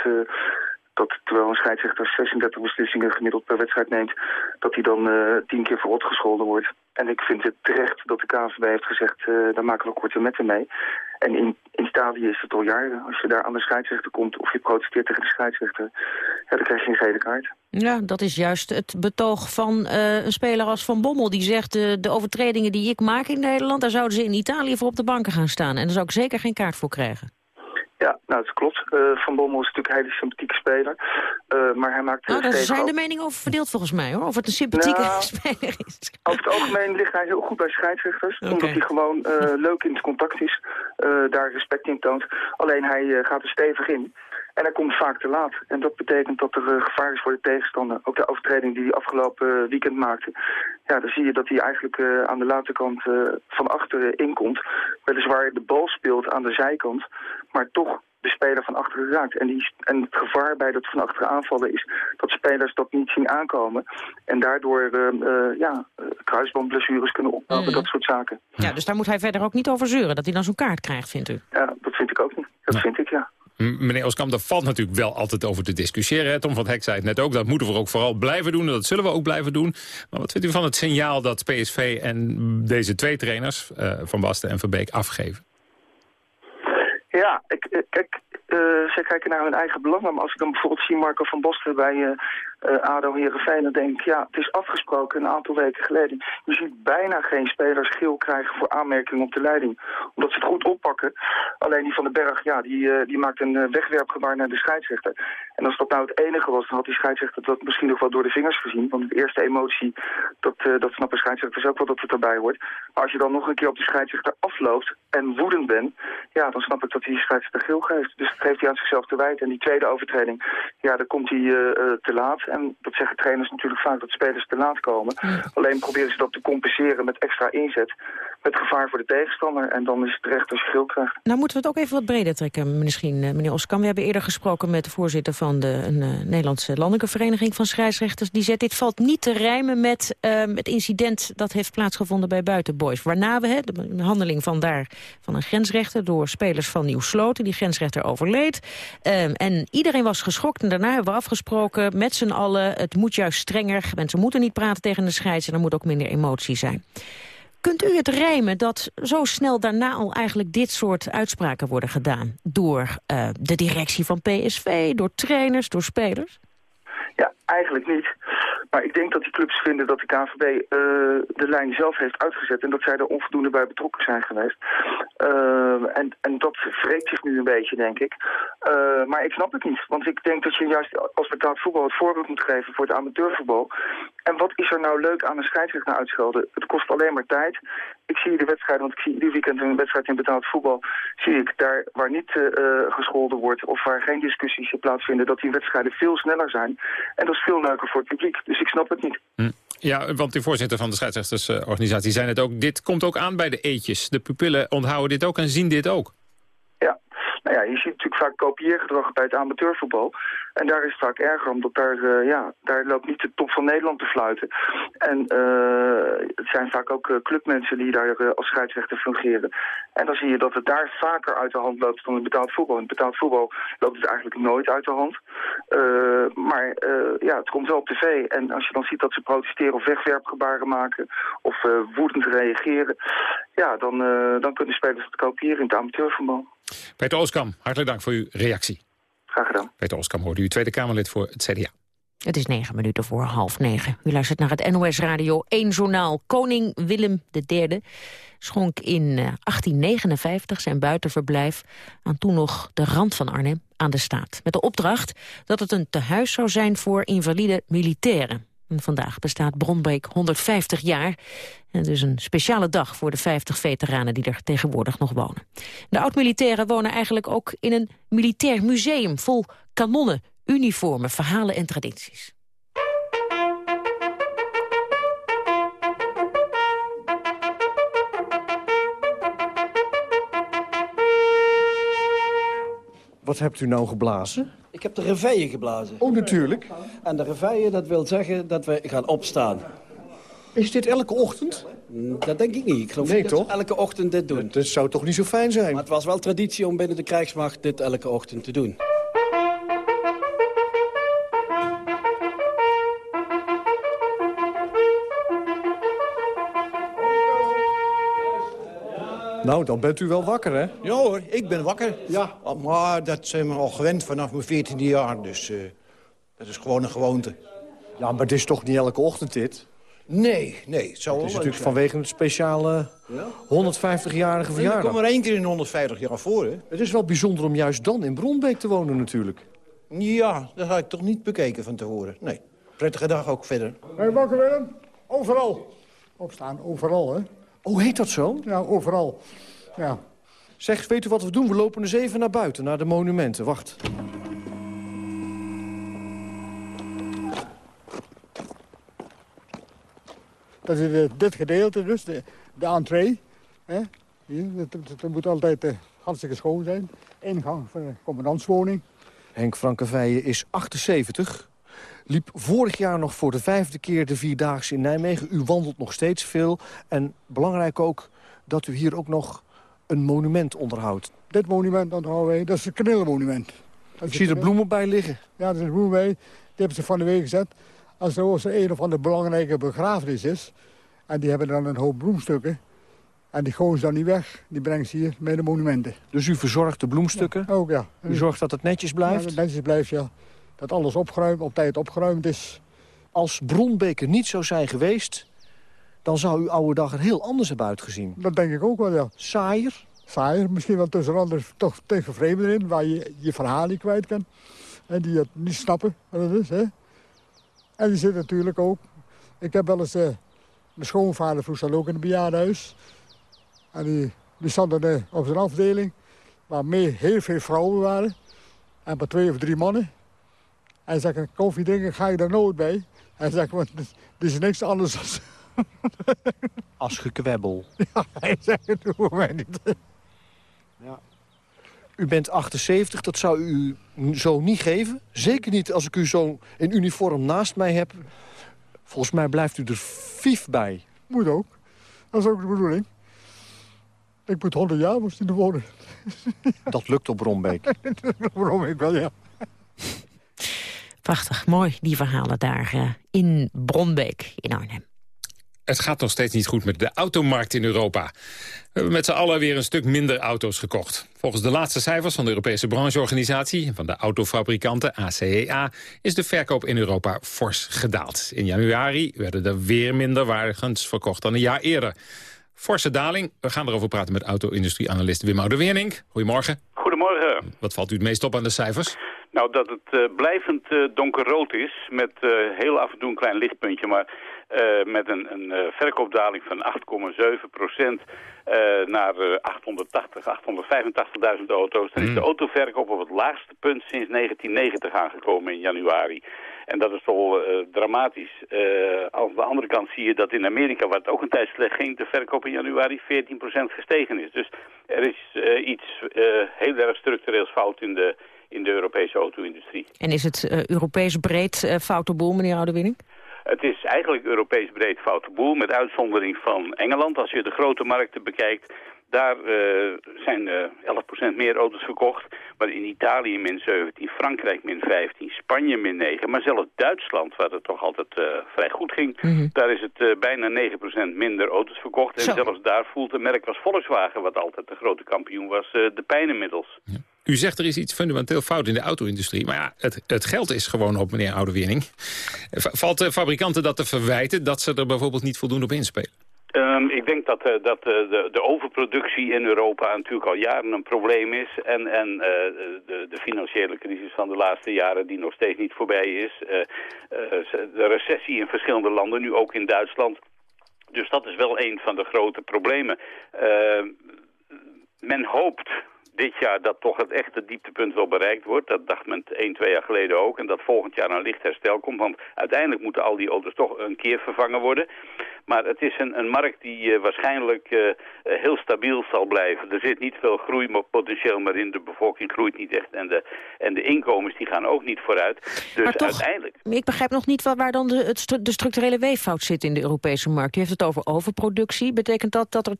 dat terwijl een scheidsrechter 36 beslissingen gemiddeld per wedstrijd neemt, dat hij dan uh, tien keer verrot gescholden wordt. En ik vind het terecht dat de KVB heeft gezegd, uh, daar maken we korte metten mee. En in, in Italië is het al jaren. Als je daar aan de scheidsrechter komt of je protesteert tegen de scheidsrechter, ja, dan krijg je een gele kaart. Ja, dat is juist het betoog van uh, een speler als Van Bommel. Die zegt, de, de overtredingen die ik maak in Nederland, daar zouden ze in Italië voor op de banken gaan staan. En daar zou ik zeker geen kaart voor krijgen. Ja, nou, dat klopt. Uh, Van Bommel is natuurlijk een hele sympathieke speler. Uh, maar hij maakt... Nou, daar zijn de meningen over verdeeld volgens mij, hoor. Of het een sympathieke nou, [LAUGHS] speler is. Over het algemeen ligt hij heel goed bij scheidsrechters. Okay. Omdat hij gewoon uh, leuk in het contact is. daar respect in toont. Alleen hij gaat er stevig in. En hij komt vaak te laat. En dat betekent dat er gevaar is voor de tegenstander. Ook de overtreding die hij afgelopen weekend maakte. Ja, dan zie je dat hij eigenlijk aan de late kant van achteren inkomt. Weliswaar de bal speelt aan de zijkant. Maar toch de speler van achteren raakt. En, die, en het gevaar bij dat van achteren aanvallen is dat spelers dat niet zien aankomen. En daardoor uh, uh, ja, kruisbandblessures kunnen oplopen, mm. dat soort zaken. Ja, dus daar moet hij verder ook niet over zeuren, dat hij dan zo'n kaart krijgt, vindt u? Ja, dat vind ik ook niet. Dat vind ik, ja. Meneer Oskam, daar valt natuurlijk wel altijd over te discussiëren. Tom van Hek zei het net ook, dat moeten we ook vooral blijven doen. Dat zullen we ook blijven doen. Maar wat vindt u van het signaal dat PSV en deze twee trainers... Uh, Van Basten en Verbeek afgeven? Ja, ik, kijk, uh, zij kijken naar hun eigen belangen. Maar als ik dan bijvoorbeeld zie Marco van Basten bij uh, ADO Heerenveen... dan denk ja, het is afgesproken een aantal weken geleden. Je ziet bijna geen spelers geel krijgen voor aanmerking op de leiding. Omdat ze het goed oppakken. Alleen die van den Berg, ja, die, uh, die maakt een wegwerpgebaar naar de scheidsrechter. En als dat nou het enige was, dan had die scheidsrechter dat misschien nog wel door de vingers gezien. Want de eerste emotie, dat, dat snappen scheidsrechters ook wel dat het erbij hoort. Maar als je dan nog een keer op de scheidsrechter afloopt en woedend bent, ja, dan snap ik dat hij die scheidsrechter geel geeft. Dus dat geeft hij aan zichzelf te wijten. En die tweede overtreding, ja, dan komt hij te laat. En dat zeggen trainers natuurlijk vaak, dat spelers te laat komen. Alleen proberen ze dat te compenseren met extra inzet. Met gevaar voor de tegenstander. En dan is het terecht als je krijgt. Nou moeten we het ook even wat breder trekken, misschien, eh, meneer Oskam. We hebben eerder gesproken met de voorzitter van de een, uh, Nederlandse Landelijke Vereniging van Scheidsrechters. Die zegt, dit valt niet te rijmen met uh, het incident dat heeft plaatsgevonden bij Buitenboys. Waarna we, de handeling van daar, van een grensrechter door spelers van Nieuw Sloten. Die grensrechter overleed. Uh, en iedereen was geschokt. En daarna hebben we afgesproken met z'n allen, het moet juist strenger. Mensen moeten niet praten tegen de scheids en er moet ook minder emotie zijn. Kunt u het rijmen dat zo snel daarna al eigenlijk dit soort uitspraken worden gedaan? Door uh, de directie van PSV, door trainers, door spelers? Ja, eigenlijk niet. Maar ik denk dat die clubs vinden dat de KVB uh, de lijn zelf heeft uitgezet... en dat zij er onvoldoende bij betrokken zijn geweest. Uh, en, en dat wreekt zich nu een beetje, denk ik. Maar ik snap het niet. Want ik denk dat je juist als betaald voetbal het voorbeeld moet geven voor het amateurvoetbal. En wat is er nou leuk aan een scheidsrechter uitschelden? Het kost alleen maar tijd. Ik zie de wedstrijd, want ik zie ieder weekend een wedstrijd in betaald voetbal... zie ik daar waar niet gescholden wordt of waar geen discussies plaatsvinden... dat die wedstrijden veel sneller zijn. En dat is veel leuker voor het publiek. Dus ik snap het niet. Hm. Ja, want de voorzitter van de scheidsrechtersorganisatie zei het ook... dit komt ook aan bij de eetjes. De pupillen onthouden dit ook en zien dit ook. Ja, nou ja, je ziet natuurlijk vaak kopieergedrag bij het amateurvoetbal. En daar is het vaak erger, omdat daar, uh, ja, daar loopt niet de top van Nederland te fluiten. En uh, het zijn vaak ook uh, clubmensen die daar als scheidsrechter fungeren. En dan zie je dat het daar vaker uit de hand loopt dan in betaald voetbal. In betaald voetbal loopt het eigenlijk nooit uit de hand. maar ja, het komt wel op tv. En als je dan ziet dat ze protesteren of wegwerpgebaren maken... of woedend reageren... ja, dan, dan kunnen spelers het kopiëren in het amateurvoetbal. Peter Oskam, hartelijk dank voor uw reactie. Graag gedaan. Peter Oskam hoorde u Tweede Kamerlid voor het CDA. Het is negen minuten voor half negen. U luistert naar het NOS Radio 1 Journaal. Koning Willem III schonk in 1859 zijn buitenverblijf... aan toen nog de rand van Arnhem aan de staat. Met de opdracht dat het een tehuis zou zijn voor invalide militairen. En vandaag bestaat Bronbeek 150 jaar. En is een speciale dag voor de 50 veteranen die er tegenwoordig nog wonen. De oud-militairen wonen eigenlijk ook in een militair museum... vol kanonnen, uniformen, verhalen en tradities. Wat hebt u nou geblazen? Ik heb de reveille geblazen. Oh, natuurlijk. En de reveille, dat wil zeggen dat we gaan opstaan. Is dit elke ochtend? Dat denk ik niet. Ik geloof nee, niet toch? dat elke ochtend dit doen. Dat zou toch niet zo fijn zijn? Maar het was wel traditie om binnen de krijgsmacht dit elke ochtend te doen. Nou, dan bent u wel wakker, hè? Ja hoor, ik ben wakker. Ja. Maar dat zijn we al gewend vanaf mijn 14e jaar. Dus uh, dat is gewoon een gewoonte. Ja, maar het is toch niet elke ochtend dit? Nee, nee. Het, zou het is natuurlijk vanwege het speciale ja? 150-jarige verjaardag. Ik kom er één keer in 150 jaar voor, hè? Het is wel bijzonder om juist dan in Bronbeek te wonen, natuurlijk. Ja, dat had ik toch niet bekeken van tevoren. Nee. Prettige dag ook verder. Hey, wakker Willem. Overal. Opstaan, overal, hè? Oh, heet dat zo? Ja, overal. Ja. Zeg, weet u wat we doen? We lopen eens even naar buiten, naar de monumenten. Wacht. Dat is uh, dit gedeelte dus, de, de entree. Hè? Hier, het, moet altijd uh, hartstikke schoon zijn. Ingang van de commandantswoning. Henk Frankevijen is 78. Liep vorig jaar nog voor de vijfde keer de Vierdaagse in Nijmegen. U wandelt nog steeds veel. En belangrijk ook dat u hier ook nog een monument onderhoudt. Dit monument onderhouden wij, dat is het kaneelmonument. Ik zie er bloemen bij liggen. Ja, er zijn bloemen bij. Die hebben ze van de week gezet. Als er een of andere belangrijke begrafenis is... en die hebben dan een hoop bloemstukken... en die gooien ze dan niet weg, die brengen ze hier met de monumenten. Dus u verzorgt de bloemstukken? Ja, ook, ja. U zorgt dat het netjes blijft? Ja, dat het netjes blijft, ja. Dat alles opgeruimd, op tijd opgeruimd is. Als Bronbeker niet zou zijn geweest... dan zou uw oude dag er heel anders hebben uitgezien. Dat denk ik ook wel, ja. Saaier? saaier. Misschien wel tussen anderen toch tegen vreemden in, waar je je verhaal niet kwijt kan. En die het niet snappen wat het is. Hè? En je zit natuurlijk ook... Ik heb wel eens... Uh, mijn schoonvader vroeg zat ook in het bejaardenhuis. En die, die stond dan, uh, op zijn afdeling... waar mee heel veel vrouwen waren. En maar twee of drie mannen. Hij zei, koffie drinken ga je daar nooit bij. Hij zei, want dit is niks anders dan... [LAUGHS] Als gekwebbel. [LAUGHS] Ja, hij zei, het hoeft mij niet. Ja. U bent 78, dat zou u zo niet geven. Zeker niet als ik u zo in uniform naast mij heb. Volgens mij blijft u er fief bij. Moet ook. Dat is ook de bedoeling. Ik moet 100 jaar moest in de wonen. Dat lukt op Rombeek. [LAUGHS] op Rombeek wel, ja. Prachtig, mooi, die verhalen daar uh, in Bronbeek in Arnhem. Het gaat nog steeds niet goed met de automarkt in Europa. We hebben met z'n allen weer een stuk minder auto's gekocht. Volgens de laatste cijfers van de Europese brancheorganisatie... van de autofabrikanten ACEA... is de verkoop in Europa fors gedaald. In januari werden er weer minder wagens verkocht dan een jaar eerder. Forse daling. We gaan erover praten met auto-industrie-analyst Wim Oude-Wernink. Goedemorgen. Goedemorgen. Wat valt u het meest op aan de cijfers? Nou, dat het uh, blijvend uh, donkerrood is, met uh, heel af en toe een klein lichtpuntje, maar met een, een verkoopdaling van 8,7 procent naar 880, 885.000 auto's. Dan is de autoverkoop op het laagste punt sinds 1990 aangekomen in januari. En dat is toch dramatisch. aan de andere kant zie je dat in Amerika, waar het ook een tijd slecht ging, de verkoop in januari 14% gestegen is. Dus er is iets heel erg structureels fout in de in de Europese auto-industrie. En is het uh, Europees breed uh, foute boel, meneer Oudewinning? Het is eigenlijk Europees breed foute boel, met uitzondering van Engeland. Als je de grote markten bekijkt, daar uh, zijn uh, 11% meer auto's verkocht. Maar in Italië min 17, Frankrijk min 15, Spanje min 9. Maar zelfs Duitsland, waar het toch altijd uh, vrij goed ging... Mm -hmm. daar is het bijna 9% minder auto's verkocht. En Zo. zelfs daar voelt een merk als Volkswagen... wat altijd de grote kampioen was, de pijn inmiddels. Ja. U zegt er is iets fundamenteel fout in de auto-industrie. Maar ja, het, het, geld is gewoon op, meneer Oudewering. Valt de fabrikanten dat te verwijten dat ze er bijvoorbeeld niet voldoende op inspelen? Um, ik denk dat, uh, dat uh, de, de, overproductie in Europa natuurlijk al jaren een probleem is. En, en uh, de, de, financiële crisis van de laatste jaren die nog steeds niet voorbij is. de recessie in verschillende landen, nu ook in Duitsland. Dus dat is wel een van de grote problemen. Ehm, men hoopt dit jaar dat toch het echte dieptepunt wel bereikt wordt. Dat dacht men één, twee jaar geleden ook. En dat volgend jaar een licht herstel komt. Want uiteindelijk moeten al die auto's toch een keer vervangen worden. Maar het is een, een markt die uh, waarschijnlijk uh, heel stabiel zal blijven. Er zit niet veel groeipotentieel meer in. De bevolking groeit niet echt. En de, en de inkomens die gaan ook niet vooruit. Dus maar toch, uiteindelijk... Ik begrijp nog niet waar, waar dan de, het, de structurele weeffout zit in de Europese markt. U heeft het over overproductie. Betekent dat dat er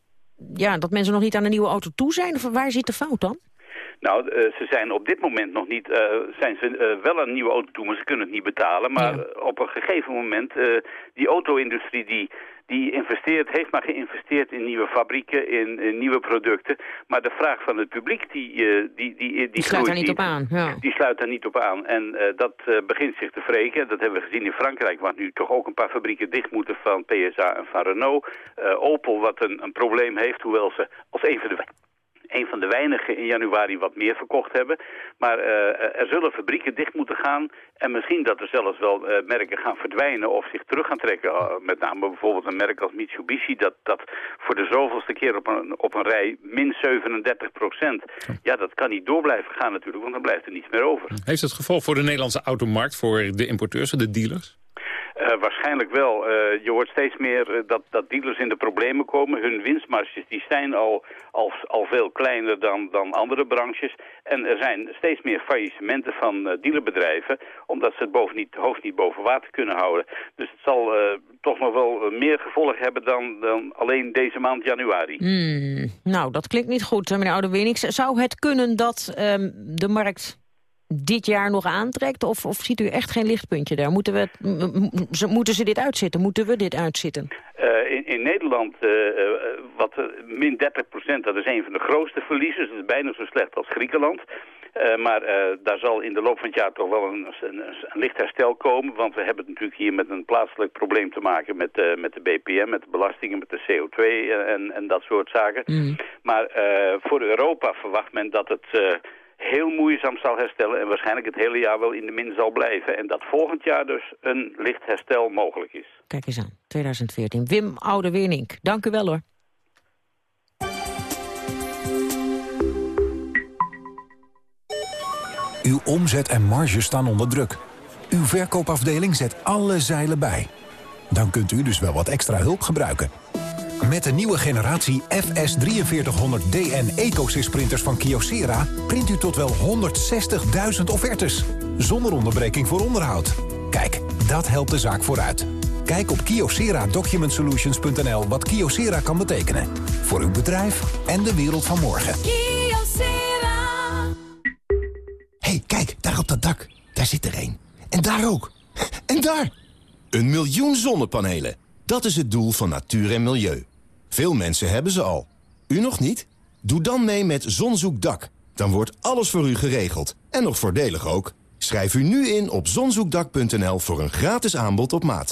ja, dat mensen nog niet aan een nieuwe auto toe zijn? Of waar zit de fout dan? Nou, uh, ze zijn op dit moment nog niet, uh, zijn ze uh, wel een nieuwe auto toe, maar ze kunnen het niet betalen. Maar ja. op een gegeven moment, die auto-industrie die, die investeert, heeft maar geïnvesteerd in nieuwe fabrieken, in, in nieuwe producten. Maar de vraag van het publiek, die, die, die, die, die sluit daar niet op aan. Ja. Die sluit daar niet op aan. En dat begint zich te wreken. Dat hebben we gezien in Frankrijk, waar nu toch ook een paar fabrieken dicht moeten van PSA en van Renault. Opel, wat een, een probleem heeft, hoewel ze als een van de een van de weinigen in januari wat meer verkocht hebben. Maar uh, er zullen fabrieken dicht moeten gaan. En misschien dat er zelfs wel uh, merken gaan verdwijnen of zich terug gaan trekken. Uh, met name bijvoorbeeld een merk als Mitsubishi. Dat, dat voor de zoveelste keer op een, op een rij min 37 procent. Ja, dat kan niet door blijven gaan natuurlijk, want dan blijft er niets meer over. Heeft het gevolg voor de Nederlandse automarkt, voor de importeurs en de dealers? Uh, waarschijnlijk wel. Uh, je hoort steeds meer uh, dat, dat dealers in de problemen komen. Hun winstmarges die zijn al, al, veel kleiner dan, dan andere branches. En er zijn steeds meer faillissementen van dealerbedrijven... omdat ze het boven niet, hoofd niet boven water kunnen houden. Dus het zal toch nog wel meer gevolg hebben dan, dan alleen deze maand januari. Mm, nou, dat klinkt niet goed, meneer Oudewenix. Zou het kunnen dat um, de markt dit jaar nog aantrekt? Of, of ziet u echt geen lichtpuntje daar? Moeten, we, moeten ze dit uitzitten? Moeten we dit uitzitten? Uh, in, in, Nederland, uh, wat, min 30 procent, dat is een van de grootste verliezers. Dat is bijna zo slecht als Griekenland. maar daar zal in de loop van het jaar toch wel een, een, een, licht herstel komen. Want we hebben het natuurlijk hier met een plaatselijk probleem te maken met, met de BPM, met de belastingen, met de CO2 en, en dat soort zaken. Mm. Maar voor Europa verwacht men dat het heel moeizaam zal herstellen en waarschijnlijk het hele jaar wel in de min zal blijven. En dat volgend jaar dus een licht herstel mogelijk is. Kijk eens aan, 2014. Wim Oude-Wernink, dank u wel hoor. Uw omzet en marge staan onder druk. Uw verkoopafdeling zet alle zeilen bij. Dan kunt u dus wel wat extra hulp gebruiken. Met de nieuwe generatie FS4300D en EcoSys printers van Kyocera... print u tot wel 160.000 offertes. Zonder onderbreking voor onderhoud. Kijk, dat helpt de zaak vooruit. Kijk op kyocera-documentsolutions.nl wat Kyocera kan betekenen. Voor uw bedrijf en de wereld van morgen. Kyocera. hey, kijk, daar op dat dak. Daar zit er een. En daar ook. En daar! Een miljoen zonnepanelen. Dat is het doel van natuur en milieu. Veel mensen hebben ze al. U nog niet? Doe dan mee met Zonzoekdak. Dan wordt alles voor u geregeld. En nog voordelig ook. Schrijf u nu in op zonzoekdak.nl voor een gratis aanbod op maat.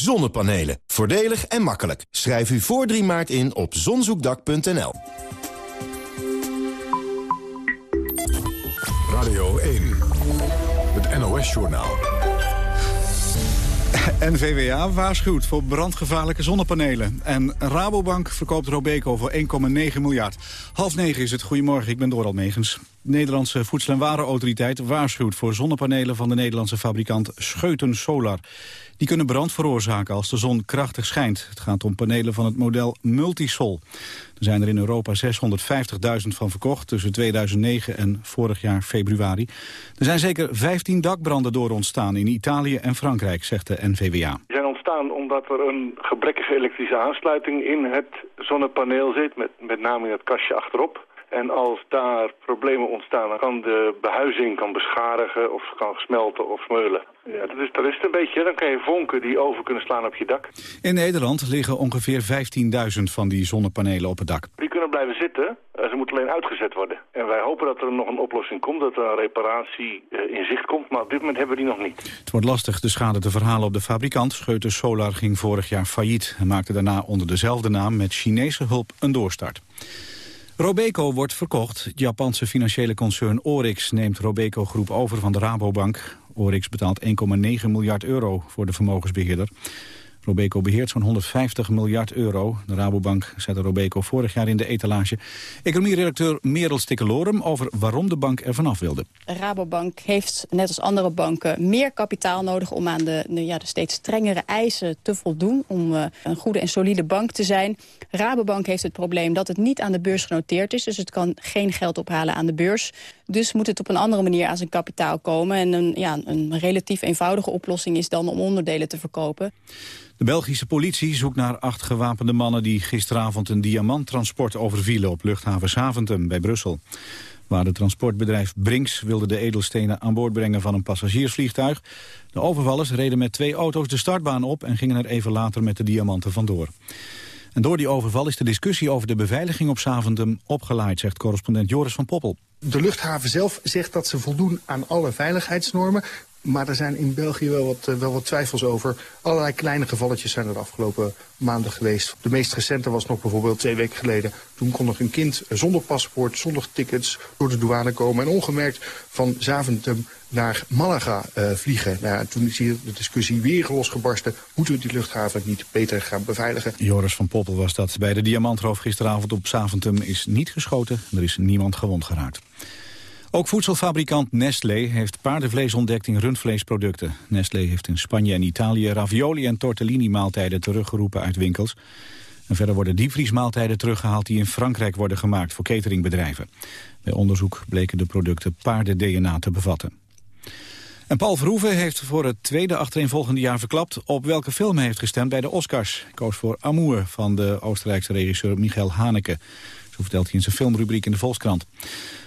Zonnepanelen. Voordelig en makkelijk. Schrijf u voor 3 maart in op zonzoekdak.nl. Radio 1. Het NOS-journaal. NVWA waarschuwt voor brandgevaarlijke zonnepanelen. En Rabobank verkoopt Robeco voor 1,9 miljard. Half negen is het. Goedemorgen, ik ben Doral Megens. De Nederlandse Voedsel- en Warenautoriteit waarschuwt voor zonnepanelen van de Nederlandse fabrikant Scheuten Solar. Die kunnen brand veroorzaken als de zon krachtig schijnt. Het gaat om panelen van het model Multisol. Er zijn er in Europa 650.000 van verkocht tussen 2009 en vorig jaar februari. Er zijn zeker 15 dakbranden door ontstaan in Italië en Frankrijk, zegt de NVWA. Die zijn ontstaan omdat er een gebrekkige elektrische aansluiting in het zonnepaneel zit, met, met name in het kastje achterop. En als daar problemen ontstaan, dan kan de behuizing kan beschadigen of kan smelten of smeulen. Ja, dat, is, dat is het een beetje. Dan kan je vonken die over kunnen slaan op je dak. In Nederland liggen ongeveer 15.000 van die zonnepanelen op het dak. Die kunnen blijven zitten. Ze moeten alleen uitgezet worden. En wij hopen dat er nog een oplossing komt, dat er een reparatie eh, in zicht komt. Maar op dit moment hebben we die nog niet. Het wordt lastig de schade te verhalen op de fabrikant. Scheuten Solar ging vorig jaar failliet en maakte daarna onder dezelfde naam met Chinese hulp een doorstart. Robeco wordt verkocht. Japanse financiële concern Orix neemt Robeco Groep over van de Rabobank. Orix betaalt 1,9 miljard euro voor de vermogensbeheerder. Robeco beheert zo'n 150 miljard euro. De Rabobank zette Robeco vorig jaar in de etalage. Economie-redacteur Merel Stikkelorum over waarom de bank er vanaf wilde. Rabobank heeft, net als andere banken, meer kapitaal nodig... om aan de, ja, de steeds strengere eisen te voldoen... om uh, een goede en solide bank te zijn. Rabobank heeft het probleem dat het niet aan de beurs genoteerd is... dus het kan geen geld ophalen aan de beurs. Dus moet het op een andere manier aan zijn kapitaal komen. En een, ja, een relatief eenvoudige oplossing is dan om onderdelen te verkopen. De Belgische politie zoekt naar acht gewapende mannen... die gisteravond een diamanttransport overvielen op luchthaven Zaventem bij Brussel. Waar het transportbedrijf Brinks wilde de edelstenen aan boord brengen van een passagiersvliegtuig. De overvallers reden met twee auto's de startbaan op... en gingen er even later met de diamanten vandoor. En door die overval is de discussie over de beveiliging op Zaventem opgeleid, zegt correspondent Joris van Poppel. De luchthaven zelf zegt dat ze voldoen aan alle veiligheidsnormen. Maar er zijn in België wel wat, eh, wel wat twijfels over. Allerlei kleine gevalletjes zijn er de afgelopen maanden geweest. De meest recente was nog bijvoorbeeld twee weken geleden. Toen kon nog een kind zonder paspoort, zonder tickets door de douane komen... en ongemerkt van Zaventem naar Malaga uh, vliegen. Nou toen is hier de discussie weer losgebarsten. Moeten we die luchthaven niet beter gaan beveiligen? Joris van Poppel was dat. Bij de diamantroof gisteravond op Zaventem is niet geschoten. Er is niemand gewond geraakt. Ook voedselfabrikant Nestlé heeft paardenvlees ontdekt in rundvleesproducten. Nestlé heeft in Spanje en Italië ravioli en tortellini maaltijden teruggeroepen uit winkels. En verder worden diepvriesmaaltijden teruggehaald die in Frankrijk worden gemaakt voor cateringbedrijven. Bij onderzoek bleken de producten paarden-DNA te bevatten. En Paul Verhoeven heeft voor het tweede achtereenvolgende jaar verklapt... op welke film hij heeft gestemd bij de Oscars. Hij koos voor Amour van de Oostenrijkse regisseur Michael Haneke. Vertelt hij in zijn filmrubriek in de Volkskrant.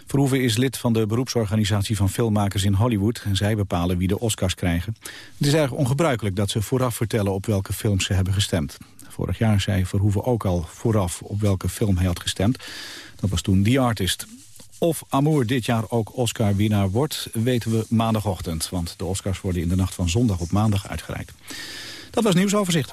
Verhoeven is lid van de beroepsorganisatie van filmmakers in Hollywood... en zij bepalen wie de Oscars krijgen. Het is erg ongebruikelijk dat ze vooraf vertellen op welke films ze hebben gestemd. Vorig jaar zei Verhoeven ook al vooraf op welke film hij had gestemd. Dat was toen The Artist. Of Amour dit jaar ook Oscar-winnaar wordt, weten we maandagochtend. Want de Oscars worden in de nacht van zondag op maandag uitgereikt. Dat was nieuwsoverzicht.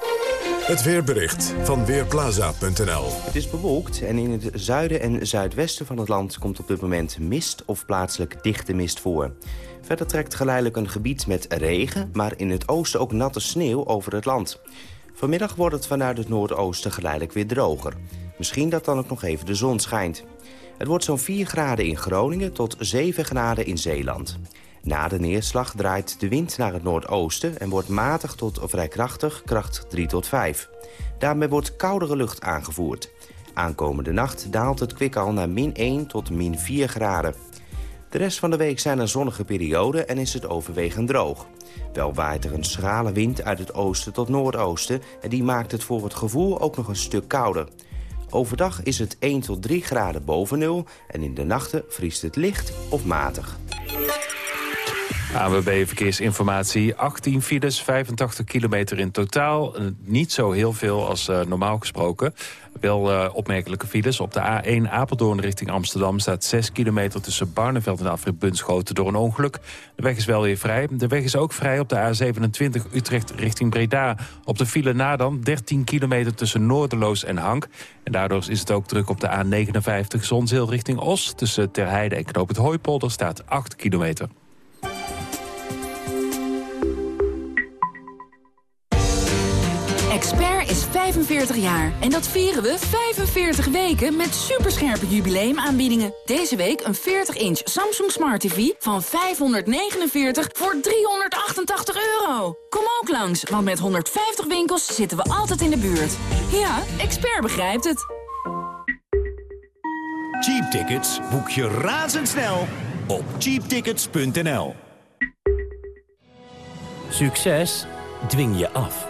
Het weerbericht van Weerplaza.nl Het is bewolkt en in het zuiden en zuidwesten van het land... komt op dit moment mist of plaatselijk dichte mist voor. Verder trekt geleidelijk een gebied met regen... maar in het oosten ook natte sneeuw over het land. Vanmiddag wordt het vanuit het noordoosten geleidelijk weer droger. Misschien dat dan ook nog even de zon schijnt. Het wordt zo'n 4 graden in Groningen tot 7 graden in Zeeland. Na de neerslag draait de wind naar het noordoosten... en wordt matig tot vrij krachtig, kracht 3 tot 5. Daarmee wordt koudere lucht aangevoerd. Aankomende nacht daalt het kwik al naar min 1 tot min 4 graden. De rest van de week zijn er zonnige perioden en is het overwegend droog. Wel waait er een schrale wind uit het oosten tot noordoosten... en die maakt het voor het gevoel ook nog een stuk kouder. Overdag is het 1 tot 3 graden boven nul en in de nachten vriest het licht of matig. ANWB Verkeersinformatie, 18 files, 85 kilometer in totaal. Niet zo heel veel als uh, normaal gesproken. Wel uh, opmerkelijke files. Op de A1 Apeldoorn richting Amsterdam staat 6 kilometer tussen Barneveld en Afrit Bunschoten door een ongeluk. De weg is wel weer vrij. De weg is ook vrij op de A27 Utrecht richting Breda. Op de file na dan 13 kilometer tussen Noorderloos en Hank. En daardoor is het ook druk op de A59 Zonzeel richting Os. Tussen Terheide en Knoop het Hooipolder staat 8 kilometer. 45 jaar en dat vieren we 45 weken met superscherpe jubileumaanbiedingen. Deze week een 40-inch Samsung Smart TV van 549 voor 388 euro. Kom ook langs, want met 150 winkels zitten we altijd in de buurt. Ja, Expert begrijpt het. Cheap tickets boek je razendsnel op cheaptickets.nl. Succes dwing je af.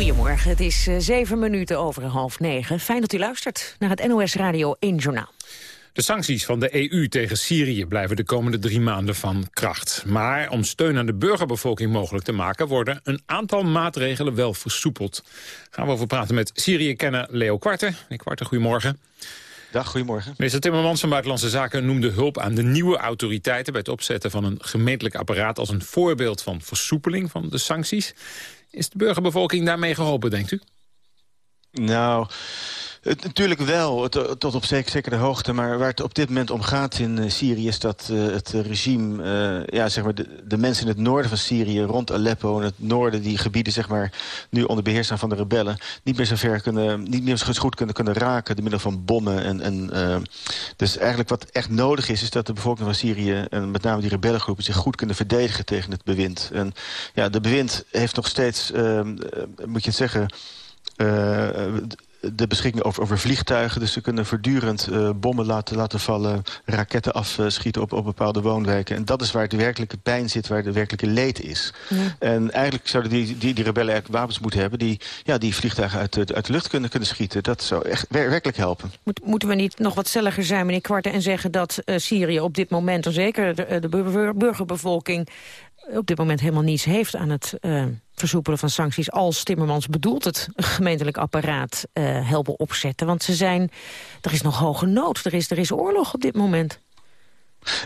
Goedemorgen, het is uh, zeven minuten over half negen. Fijn dat u luistert naar het NOS Radio 1 Journaal. De sancties van de EU tegen Syrië blijven de komende drie maanden van kracht. Maar om steun aan de burgerbevolking mogelijk te maken... worden een aantal maatregelen wel versoepeld. Gaan we over praten met Syrië-kenner Leo Kwarten. Meneer Kwarten, goedemorgen. Dag, goedemorgen. Minister Timmermans van Buitenlandse Zaken noemde hulp aan de nieuwe autoriteiten... bij het opzetten van een gemeentelijk apparaat als een voorbeeld van versoepeling van de sancties. Is de burgerbevolking daarmee geholpen, denkt u? Nou, het, natuurlijk wel, tot op zekere hoogte. Maar waar het op dit moment om gaat in uh, Syrië... is dat het regime, ja, zeg maar de, mensen in het noorden van Syrië... rond Aleppo en het noorden, die gebieden zeg maar, nu onder beheer staan van de rebellen... niet meer zo ver kunnen, niet meer zo goed kunnen, kunnen raken... door middel van bommen. En, en, dus eigenlijk wat echt nodig is... is dat de bevolking van Syrië, en met name die rebellengroepen... zich goed kunnen verdedigen tegen het bewind. En ja, de bewind heeft nog steeds, moet je het zeggen de beschikking over, over vliegtuigen. Dus ze kunnen voortdurend uh, bommen laten, laten vallen... raketten afschieten op, op bepaalde woonwijken. En dat is waar de werkelijke pijn zit, waar de werkelijke leed is. Ja. En eigenlijk zouden die, die, die rebellen eigenlijk wapens moeten hebben... die, ja, die vliegtuigen uit, de, uit de lucht kunnen, kunnen schieten. Dat zou echt werkelijk helpen. Moet, moeten we niet nog wat stelliger zijn, meneer Kwarte... en zeggen dat uh, Syrië op dit moment, en zeker de, de burgerbevolking op dit moment helemaal niets heeft aan het uh, versoepelen van sancties... als Timmermans bedoelt het gemeentelijk apparaat uh, helpen opzetten. Want ze zijn, er is nog hoge nood, er is, er is oorlog op dit moment.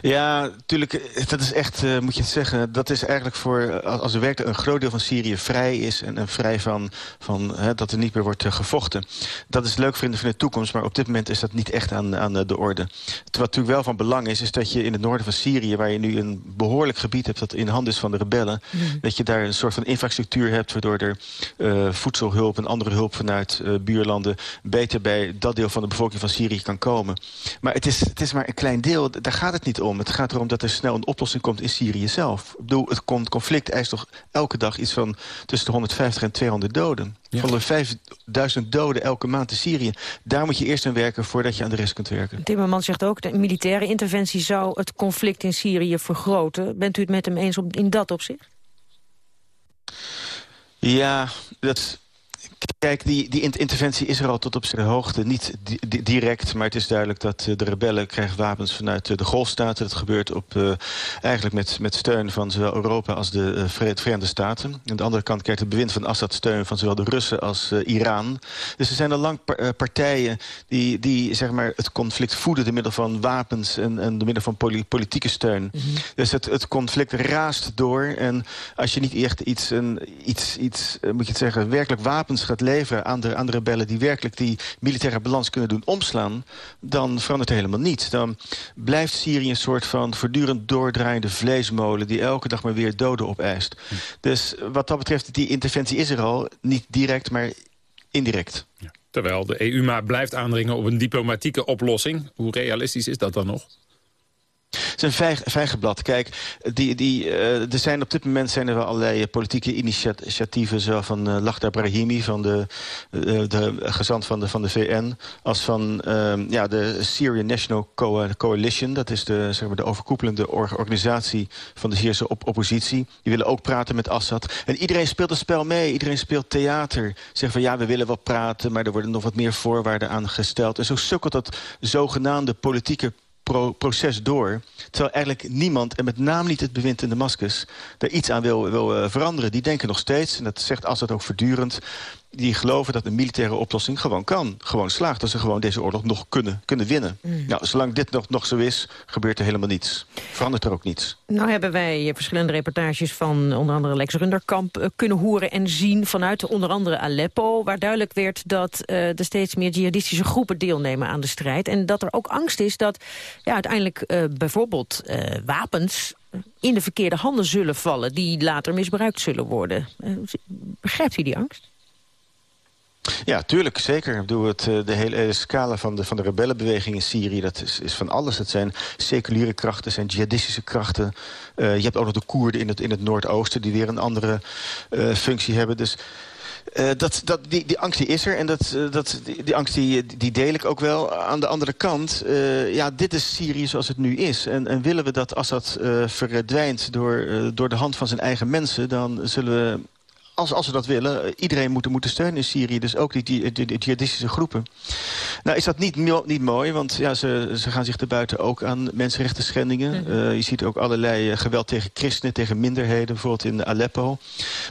Ja, natuurlijk, dat is echt, uh, moet je het zeggen... dat is eigenlijk voor, als er werkelijk een groot deel van Syrië vrij is... en, en vrij van, van hè, dat er niet meer wordt uh, gevochten. Dat is leuk voor in de, toekomst, maar op dit moment is dat niet echt aan, aan de orde. Wat natuurlijk wel van belang is, is dat je in het noorden van Syrië... waar je nu een behoorlijk gebied hebt dat in handen is van de rebellen... Mm. dat je daar een soort van infrastructuur hebt... waardoor er uh, voedselhulp en andere hulp vanuit buurlanden... beter bij dat deel van de bevolking van Syrië kan komen. Maar het is, het is maar een klein deel, daar gaat het niet om. Het gaat erom dat er snel een oplossing komt in Syrië zelf. Ik bedoel, het conflict eist toch elke dag iets van tussen de 150 en 200 doden. Ja. Van de 5000 doden elke maand in Syrië. Daar moet je eerst aan werken voordat je aan de rest kunt werken. Timmerman zegt ook, de militaire interventie zou het conflict in Syrië vergroten. Bent u het met hem eens op, in dat opzicht? Ja, dat, Kijk, die, die interventie is er al tot op zijn hoogte. Niet direct, maar het is duidelijk dat eh, de rebellen krijgen wapens vanuit eh, de golfstaten. Dat gebeurt op, uh, eigenlijk met, met steun van zowel Europa als de uh, Verenigde Staten. Aan de andere kant krijgt het bewind van Assad steun van zowel de Russen als uh, Iran. Dus er zijn al lang partijen die, die zeg maar, het conflict voeden... door middel van wapens en, en door middel van politieke steun. Mm -hmm. Dus het, het conflict raast door. En als je niet echt iets, een, iets, iets moet je het zeggen, werkelijk wapens gaat leveren aan de, aan de rebellen... die werkelijk die militaire balans kunnen doen omslaan... dan verandert er helemaal niets. Dan blijft Syrië een soort van voortdurend doordraaiende vleesmolen... die elke dag maar weer doden opeist. Dus wat dat betreft, die interventie is er al. Niet direct, maar indirect. Ja. Terwijl de EU maar blijft aandringen op een diplomatieke oplossing. Hoe realistisch is dat dan nog? Het is een vijgenblad. Kijk, die, die, uh, er zijn op dit moment zijn er wel allerlei eh, politieke initiatieven... zowel van uh, Lakhdar Brahimi, van de, uh, de gezant van de, van de VN... als van uh, ja, de Syrian National Co Coalition. Dat is de, zeg maar, de overkoepelende organisatie van de Syrische op oppositie. Die willen ook praten met Assad. En iedereen speelt het spel mee. Iedereen speelt theater. Zegt van ja, we willen wel praten... maar er worden nog wat meer voorwaarden aan gesteld. En zo sukkelt dat zogenaamde politieke pro proces door. Terwijl eigenlijk niemand, en met name niet het bewind in Damascus... daar iets aan wil, wil uh, veranderen. Die denken nog steeds, en dat zegt Assad ook voortdurend die geloven dat een militaire oplossing gewoon kan. Gewoon slaagt, dat ze gewoon deze oorlog nog kunnen, kunnen winnen. Mm. Nou, zolang dit nog, nog zo is, gebeurt er helemaal niets. Verandert er ook niets. Nou hebben wij verschillende reportages van onder andere Lex Runderkamp... Uh, kunnen horen en zien vanuit onder andere Aleppo... waar duidelijk werd dat uh, er steeds meer jihadistische groepen deelnemen aan de strijd. En dat er ook angst is dat ja, uiteindelijk uh, bijvoorbeeld wapens in de verkeerde handen zullen vallen... die later misbruikt zullen worden. begrijpt u die angst? Ja, tuurlijk, zeker. Ik het, eh, de hele scala van de, van de rebellenbeweging in Syrië... dat is, is van alles. Het zijn seculiere krachten, zijn jihadistische krachten. Uh, je hebt ook nog de Koerden in het, in het Noordoosten... die weer een andere uh, functie hebben. Dus uh, dat, dat, die, die angst die is er en dat, uh, dat, die, angst die, die deel ik ook wel. Aan de andere kant, uh, ja, dit is Syrië zoals het nu is. En, en willen we dat Assad verdwijnt door, door de hand van zijn eigen mensen... dan zullen we als, als we dat willen, iedereen moeten, moeten steunen in Syrië. Dus ook die, die, die, die jihadistische groepen. Nou is dat niet, niet mooi, want ja, ze, ze gaan zich erbuiten ook aan mensenrechten schendingen. -hmm. uh, je ziet ook allerlei uh, geweld tegen christenen, tegen minderheden, bijvoorbeeld in Aleppo.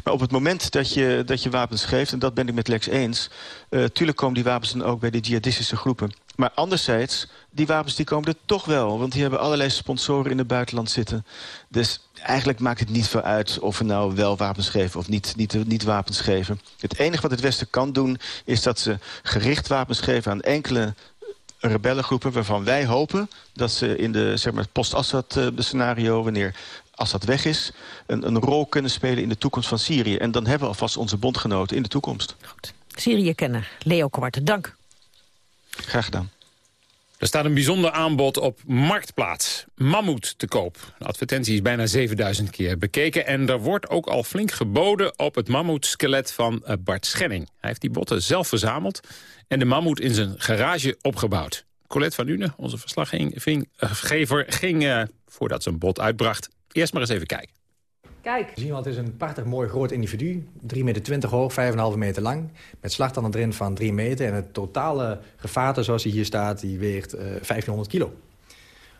Maar op het moment dat je, dat je wapens geeft, en dat ben ik met Lex eens... Uh, tuurlijk komen die wapens dan ook bij de jihadistische groepen. Maar anderzijds, die wapens die komen er toch wel. Want die hebben allerlei sponsoren in het buitenland zitten. Dus eigenlijk maakt het niet veel uit of we nou wel wapens geven of niet, niet, niet wapens geven. Het enige wat het Westen kan doen is dat ze gericht wapens geven aan enkele rebellengroepen... waarvan wij hopen dat ze in de zeg maar, post-Assad-scenario... wanneer Assad weg is, een, een rol kunnen spelen in de toekomst van Syrië. En dan hebben we alvast onze bondgenoten in de toekomst. Goed. Syrië-kenner Leo Kwart, dank. Graag gedaan. Er staat een bijzonder aanbod op Marktplaats. Mammoet te koop. De advertentie is bijna 7000 keer bekeken. En er wordt ook al flink geboden op het mammoetskelet van eh, Bart Schenning. Hij heeft die botten zelf verzameld en de mammoet in zijn garage opgebouwd. Colette van Une, onze verslaggever, ging, uh, voordat ze een bot uitbracht... eerst maar eens even kijken. Kijk. Het is een prachtig mooi groot individu. 3,20 meter hoog, 5,5 meter lang. Met slagtanden erin van 3 meter. En het totale gevaarte, zoals hij hier staat, die weegt uh, 1500 kilo.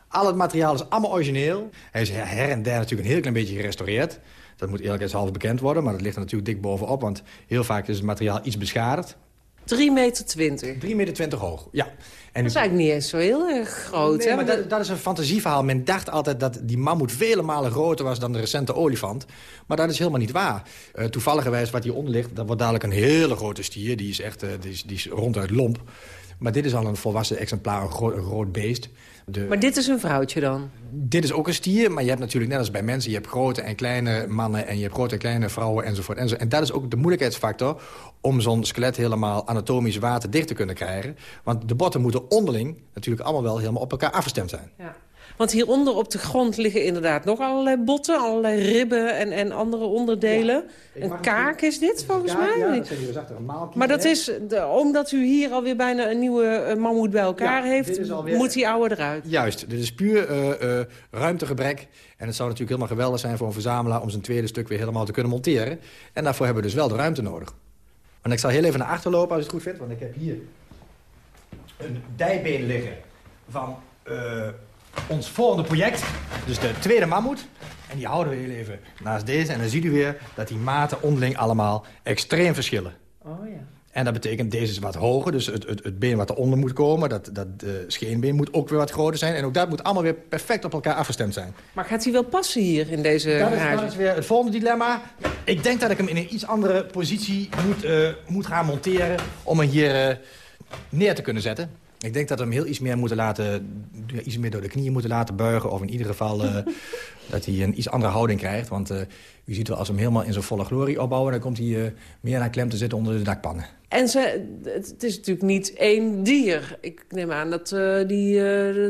Al het materiaal is allemaal origineel. Hij is her en der natuurlijk een heel klein beetje gerestaureerd. Dat moet eerlijkheidshalve bekend worden, maar dat ligt er natuurlijk dik bovenop. Want heel vaak is het materiaal iets beschadigd. 3 meter 20. 3 meter 20 hoog, ja. En dat is eigenlijk niet eens zo heel erg groot. Nee, hè? maar dat, dat is een fantasieverhaal. Men dacht altijd dat die mammoet vele malen groter was dan de recente olifant. Maar dat is helemaal niet waar. Uh, toevalligerwijs wat hieronder ligt, dat wordt dadelijk een hele grote stier. Die is echt uh, die is, die is ronduit lomp. Maar dit is al een volwassen exemplaar, een groot, een groot beest. De... Maar dit is een vrouwtje dan? Dit is ook een stier, maar je hebt natuurlijk net als bij mensen... je hebt grote en kleine mannen en je hebt grote en kleine vrouwen enzovoort. enzovoort. En dat is ook de moeilijkheidsfactor om zo'n skelet helemaal anatomisch waterdicht te kunnen krijgen. Want de botten moeten onderling natuurlijk allemaal wel helemaal op elkaar afgestemd zijn. Ja. Want hieronder op de grond liggen inderdaad nog allerlei botten, allerlei ribben en, en andere onderdelen. Ja, een kaak is dit volgens mij? Ja, dat zijn hier achter een maaltje. Maar dat is, de, omdat u hier alweer bijna een nieuwe uh, mammoet bij elkaar ja, heeft, alweer, moet die oude eruit? Juist, dit is puur uh, uh, ruimtegebrek. En het zou natuurlijk helemaal geweldig zijn voor een verzamelaar... om zijn tweede stuk weer helemaal te kunnen monteren. En daarvoor hebben we dus wel de ruimte nodig. En ik zal heel even naar achter lopen als je het goed vindt. Want ik heb hier een dijbeen liggen van ons volgende project. Dus de tweede mammoet. En die houden we heel even naast deze. En dan ziet u weer dat die maten onderling allemaal extreem verschillen. Oh ja. En dat betekent, deze is wat hoger, dus het, het, het been wat eronder moet komen... dat, dat de scheenbeen moet ook weer wat groter zijn. En ook dat moet allemaal weer perfect op elkaar afgestemd zijn. Maar gaat hij wel passen hier in deze dat is, dat is weer het volgende dilemma. Ik denk dat ik hem in een iets andere positie moet, uh, moet gaan monteren... om hem hier uh, neer te kunnen zetten. Ik denk dat we hem heel iets meer moeten laten, iets meer door de knieën moeten laten buigen. Of in ieder geval uh, [LAUGHS] dat hij een iets andere houding krijgt. Want uh, u ziet wel, als we hem helemaal in zijn volle glorie opbouwen... dan komt hij uh, meer aan klem te zitten onder de dakpannen. En ze, het is natuurlijk niet één dier. Ik neem aan dat die,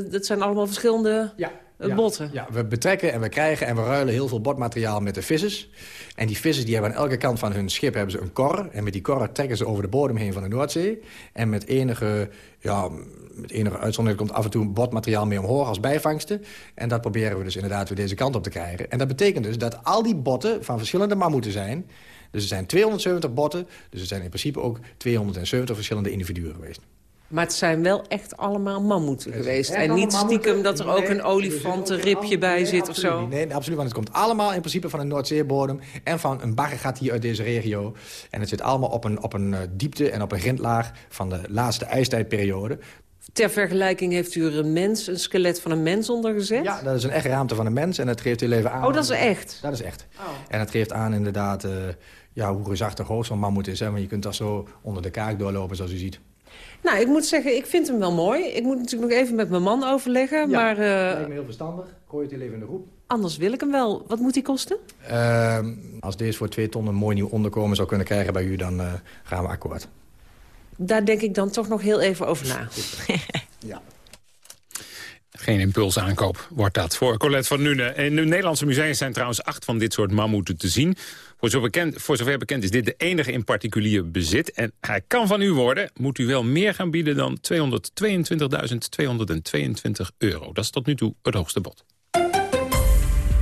dat zijn allemaal verschillende... Ja. Ja, botten. Ja, we betrekken en we krijgen en we ruilen heel veel botmateriaal met de vissers. En die vissers die hebben aan elke kant van hun schip hebben ze een kor. En met die kor trekken ze over de bodem heen van de Noordzee. En met enige, ja, met enige uitzondering komt af en toe botmateriaal mee omhoog als bijvangsten. En dat proberen we dus inderdaad weer deze kant op te krijgen. En dat betekent dus dat al die botten van verschillende mammoeten zijn. Dus er zijn 270 botten. Dus er zijn in principe ook 270 verschillende individuen geweest. Maar het zijn wel echt allemaal mammoeten geweest. En niet stiekem dat er ook een olifantenribje bij zit of zo. Nee, absoluut. Want het komt allemaal in principe van een Noordzeebodem... en van een baggergat hier uit deze regio. En het zit allemaal op een, op een diepte en op een grindlaag... van de laatste ijstijdperiode. Ter vergelijking heeft u er een mens, een skelet van een mens onder gezet? Ja, dat is een echt raamte van een mens. En dat geeft heel even aan... Oh, dat is echt? Dat is echt. Oh. En dat geeft aan inderdaad... Uh, ja, hoe reusachtig hoog zo'n mammoet is. Hè? Want je kunt dat zo onder de kaak doorlopen, zoals u ziet. Nou, ik moet zeggen, ik vind hem wel mooi. Ik moet natuurlijk nog even met mijn man overleggen. Ja, maar, uh, lijkt me heel verstandig. Gooi het heel even in de groep. Anders wil ik hem wel. Wat moet die kosten? Uh, als deze voor twee ton een mooi nieuw onderkomen zou kunnen krijgen bij u... dan uh, gaan we akkoord. Daar denk ik dan toch nog heel even over na. [LAUGHS] ja. Geen impulsaankoop wordt dat voor Colette van Nuenen. In de Nederlandse musea zijn trouwens acht van dit soort mammoeten te zien. Voor, zo bekend, voor zover bekend is dit de enige in particulier bezit. En hij kan van u worden, moet u wel meer gaan bieden dan 222.222 euro. Dat is tot nu toe het hoogste bod.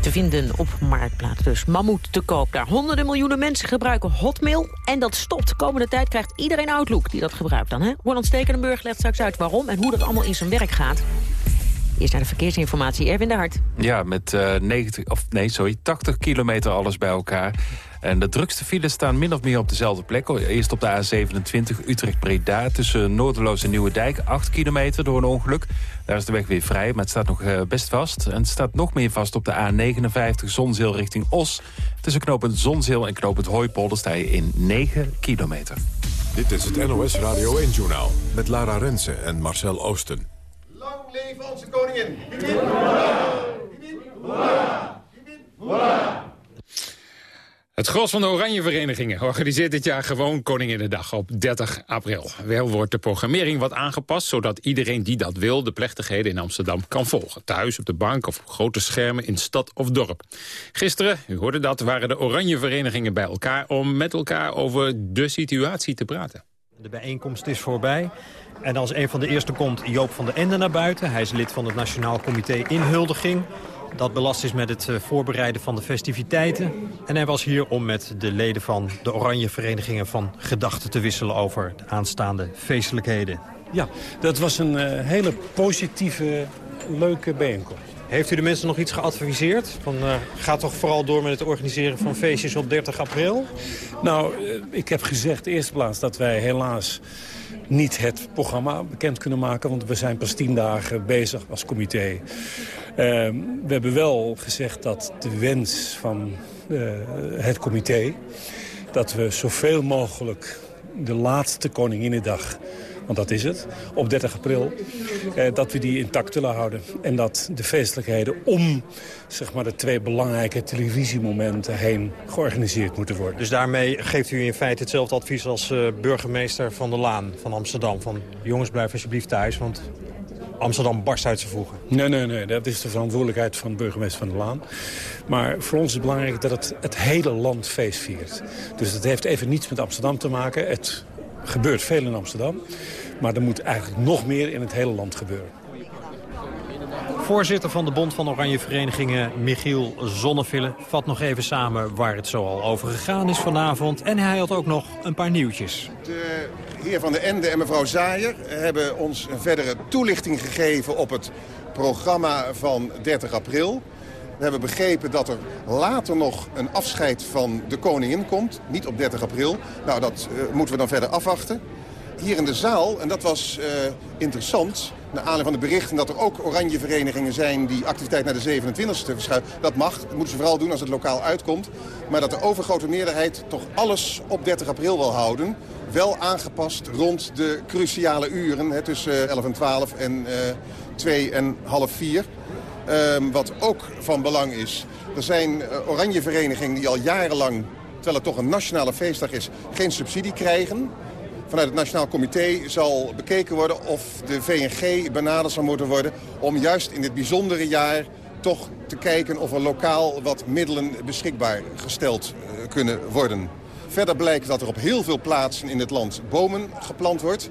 Te vinden op Marktplaats dus. Mammoet te koop daar. Honderden miljoenen mensen gebruiken Hotmail. En dat stopt. Komende tijd krijgt iedereen Outlook die dat gebruikt dan. Hè? Roland Stekenenburg legt straks uit waarom en hoe dat allemaal in zijn werk gaat. Eerst naar de verkeersinformatie, Erwin de Hart. Ja, met uh, 90, of nee, sorry, 80 kilometer alles bij elkaar. En de drukste files staan min of meer op dezelfde plek. Eerst op de A27 Utrecht-Breda tussen Noorderloos en Nieuwedijk. 8 kilometer door een ongeluk. Daar is de weg weer vrij, maar het staat nog uh, best vast. En het staat nog meer vast op de A59 Zonzeel richting Os. Tussen knooppunt Zonzeel en knooppunt Hooipolder sta je in 9 kilometer. Dit is het NOS Radio 1-journaal met Lara Rensen en Marcel Oosten. Lang leven onze koningin! Het gros van de Oranje Verenigingen organiseert dit jaar gewoon Koninginnedag op 30 april. Wel wordt de programmering wat aangepast, zodat iedereen die dat wil de plechtigheden in Amsterdam kan volgen. Thuis, op de bank of op grote schermen in stad of dorp. Gisteren, u hoorde dat, waren de Oranje Verenigingen bij elkaar om met elkaar over de situatie te praten. De bijeenkomst is voorbij. En als een van de eerste komt Joop van der Ende naar buiten. Hij is lid van het Nationaal Comité Inhuldiging dat belast is met het eh, voorbereiden van de festiviteiten. En hij was hier om met de leden van de Oranje Verenigingen van gedachten te wisselen over de aanstaande feestelijkheden. Ja, dat was een uh, hele positieve, leuke bijeenkomst. Heeft u de mensen nog iets geadviseerd? Van, uh, ga toch vooral door met het organiseren van feestjes op 30 april? Nou, ik heb gezegd in eerste plaats dat wij helaas niet het programma bekend kunnen maken. Want we zijn pas tien dagen bezig als comité. we hebben wel gezegd dat de wens van het comité... dat we zoveel mogelijk de laatste Koninginnedag want dat is het, op 30 april, eh, dat we die intact willen houden. En dat de feestelijkheden om zeg maar, de twee belangrijke televisiemomenten heen georganiseerd moeten worden. Dus daarmee geeft u in feite hetzelfde advies als uh, burgemeester van de Laan van Amsterdam. Van jongens, blijf alsjeblieft thuis, want Amsterdam barst uit zijn voegen. Nee, nee, nee. Dat is de verantwoordelijkheid van burgemeester van de Laan. Maar voor ons is het belangrijk dat het, het hele land feest viert. Dus het heeft even niets met Amsterdam te maken. Het gebeurt veel in Amsterdam. Maar er moet eigenlijk nog meer in het hele land gebeuren. Voorzitter van de Bond van Oranje Verenigingen, Michiel Zonneville... vat nog even samen waar het zo al over gegaan is vanavond. En hij had ook nog een paar nieuwtjes. De heer Van der Ende en mevrouw Zaaier hebben ons een verdere toelichting gegeven... op het programma van 30 april. We hebben begrepen dat er later nog een afscheid van de koningin komt. Niet op 30 april. Nou, dat uh, moeten we dan verder afwachten hier in de zaal, en dat was uh, interessant... naar aanleiding van de berichten dat er ook oranje verenigingen zijn... die activiteit naar de 27e verschuiven. Dat mag, dat moeten ze vooral doen als het lokaal uitkomt. Maar dat de overgrote meerderheid toch alles op 30 april wil houden. Wel aangepast rond de cruciale uren, hè, tussen 11 en 12 en uh, 2 en half 4. Um, wat ook van belang is, er zijn uh, oranje verenigingen die al jarenlang terwijl het toch een nationale feestdag is, geen subsidie krijgen vanuit het Nationaal Comité zal bekeken worden of de VNG benaderd zal moeten worden... om juist in dit bijzondere jaar toch te kijken of er lokaal wat middelen beschikbaar gesteld uh, kunnen worden. Verder blijkt dat er op heel veel plaatsen in het land bomen geplant wordt.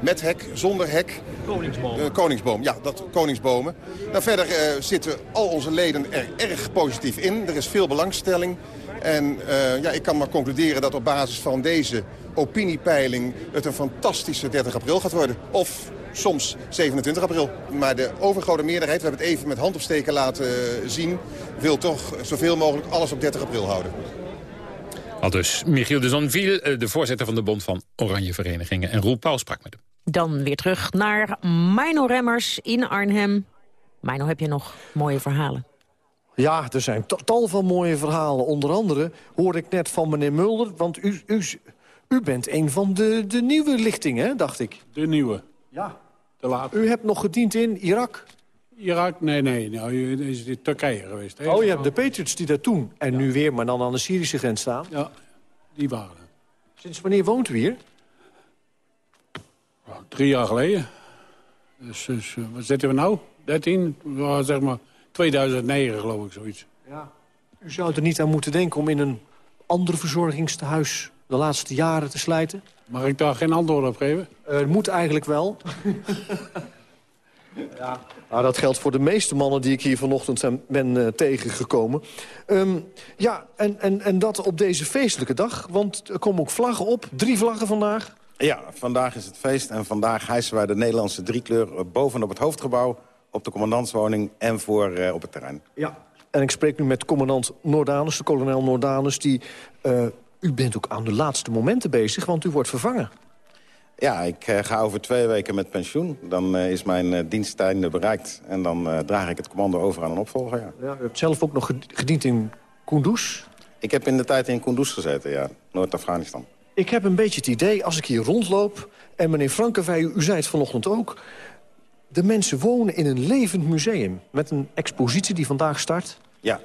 Met hek, zonder hek. Koningsbomen. Uh, koningsboom, ja, dat, koningsbomen. Nou, verder uh, zitten al onze leden er erg positief in. Er is veel belangstelling. En uh, ja, ik kan maar concluderen dat op basis van deze opiniepeiling het een fantastische 30 april gaat worden. Of soms 27 april. Maar de overgrote meerderheid, we hebben het even met handopsteken laten zien... wil toch zoveel mogelijk alles op 30 april houden. Al dus Michiel de Zonville, eh, de voorzitter van de Bond van Oranje Verenigingen. En Roel Pauw sprak met hem. Dan weer terug naar Mino Remmers in Arnhem. Mino, heb je nog mooie verhalen? Ja, er zijn tal van mooie verhalen. Onder andere hoorde ik net van meneer Mulder... want u, u, u bent een van de, de nieuwe lichtingen, dacht ik. De nieuwe. Ja. De laatste. U hebt nog gediend in Irak? Irak? Nee, nee. Nou, u is in Turkije geweest. Hè? Oh, je hebt de Patriots die daar toen en nu weer... maar dan aan de Syrische grens staan? Ja, die waren Sinds wanneer woont u hier? Oh, drie jaar geleden. Dus, dus uh, wat zitten we nou? 13? Uh, zeg maar 2009 geloof ik, zoiets. Ja. U zou er niet aan moeten denken om in een ander verzorgingstehuis de laatste jaren te slijten? Mag ik daar geen antwoord op geven? Uh, moet eigenlijk wel. ja. Nou, dat geldt voor de meeste mannen die ik hier vanochtend ben uh, tegengekomen. Um, ja, en, en, en dat op deze feestelijke dag. Want er komen ook vlaggen op. Drie vlaggen vandaag. Ja, vandaag is het feest. En vandaag hijsen wij de Nederlandse driekleur bovenop het hoofdgebouw... op de commandantswoning en voor uh, op het terrein. Ja, en ik spreek nu met commandant Noordanus, de kolonel Noordanus... die uh, u bent ook aan de laatste momenten bezig, want u wordt vervangen. Ja, ik uh, ga over twee weken met pensioen. Dan uh, is mijn uh, bereikt. En dan draag ik het commando over aan een opvolger, ja. ja. U hebt zelf ook nog gediend in Kunduz? Ik heb in de tijd in Kunduz gezeten, ja. Noord-Afghanistan. Ik heb een beetje het idee, als ik hier rondloop... en meneer Frankenvij, u zei het vanochtend ook... de mensen wonen in een levend museum... met een expositie die vandaag start. Ja,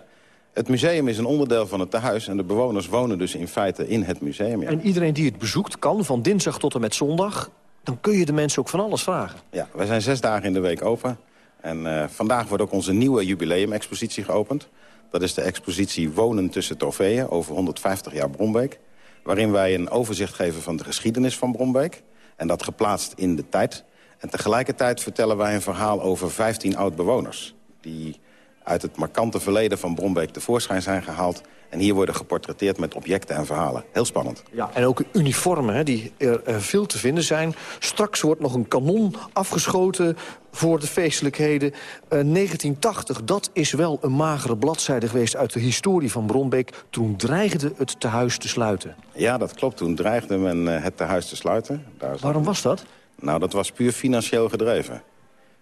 het museum is een onderdeel van het tehuis... en de bewoners wonen dus in feite in het museum. Ja. En iedereen die het bezoekt kan, van dinsdag tot en met zondag... dan kun je de mensen ook van alles vragen. Ja, wij zijn zes dagen in de week open. En uh, vandaag wordt ook onze nieuwe jubileumexpositie geopend. Dat is de expositie Wonen tussen trofeeën over 150 jaar Brombeek. Waarin wij een overzicht geven van de geschiedenis van Brombeek. En dat geplaatst in de tijd. En tegelijkertijd vertellen wij een verhaal over 15 oud-bewoners... die uit het markante verleden van Brombeek tevoorschijn zijn gehaald... En hier worden geportretteerd met objecten en verhalen. Heel spannend. Ja, en ook uniformen hè, die er eh, veel te vinden zijn. Straks wordt nog een kanon afgeschoten voor de feestelijkheden. Eh, 1980, dat is wel een magere bladzijde geweest uit de historie van Bronbeek. Toen dreigde het tehuis te sluiten. Ja, dat klopt. Toen dreigde men eh, het tehuis te sluiten. Daar Waarom was dat? Nou, dat was puur financieel gedreven.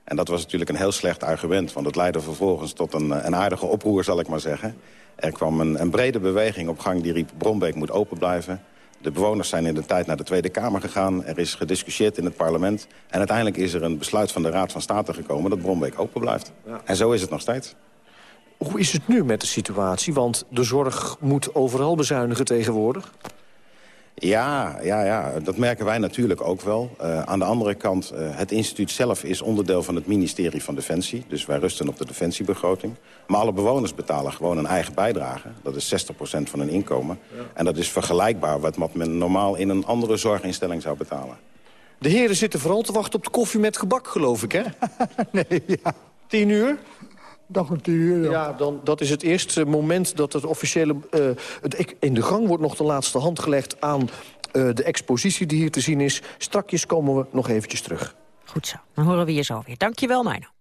En dat was natuurlijk een heel slecht argument. Want het leidde vervolgens tot een, eh, een aardige oproer, zal ik maar zeggen. Er kwam een, een brede beweging op gang die riep... Bronbeek moet open blijven. De bewoners zijn in de tijd naar de Tweede Kamer gegaan. Er is gediscussieerd in het parlement. En uiteindelijk is er een besluit van de Raad van State gekomen... dat Bronbeek open blijft. En zo is het nog steeds. Hoe is het nu met de situatie? Want de zorg moet overal bezuinigen tegenwoordig. Ja, ja, ja, dat merken wij natuurlijk ook wel. Uh, aan de andere kant, uh, het instituut zelf is onderdeel van het ministerie van Defensie. Dus wij rusten op de defensiebegroting. Maar alle bewoners betalen gewoon een eigen bijdrage. Dat is 60% van hun inkomen. Ja. En dat is vergelijkbaar met wat men normaal in een andere zorginstelling zou betalen. De heren zitten vooral te wachten op de koffie met gebak, geloof ik, hè? [LAUGHS] nee, ja. Tien uur? Dag uur, ja. ja. dan, dat is het eerste moment dat het officiële... Uh, het, in de gang wordt nog de laatste hand gelegd aan uh, de expositie die hier te zien is. Strakjes komen we nog eventjes terug. Goed zo, dan horen we je zo weer. Dankjewel, Mino.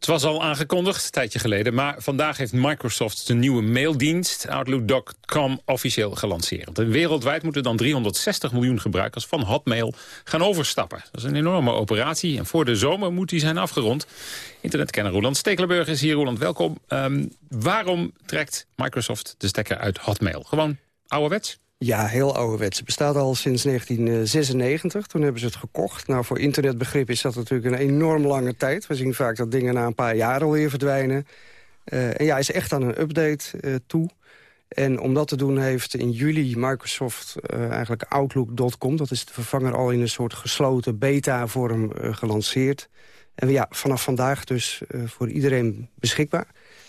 Het was al aangekondigd, een tijdje geleden. Maar vandaag heeft Microsoft de nieuwe maildienst Outlook.com officieel gelanceerd. Wereldwijd moeten dan 360 miljoen gebruikers van Hotmail gaan overstappen. Dat is een enorme operatie en voor de zomer moet die zijn afgerond. Internetkenner Roland Stekelenburg is hier. Roland, welkom. Um, waarom trekt Microsoft de stekker uit Hotmail? Gewoon ouderwets? Ja, heel ouderwets. Het bestaat al sinds 1996. Toen hebben ze het gekocht. Nou, voor internetbegrip is dat natuurlijk een enorm lange tijd. We zien vaak dat dingen na een paar jaar alweer verdwijnen. Uh, en ja, is echt aan een update uh, toe. En om dat te doen heeft in juli Microsoft uh, eigenlijk Outlook.com... dat is de vervanger al in een soort gesloten beta-vorm gelanceerd. En ja, vanaf vandaag dus voor iedereen beschikbaar.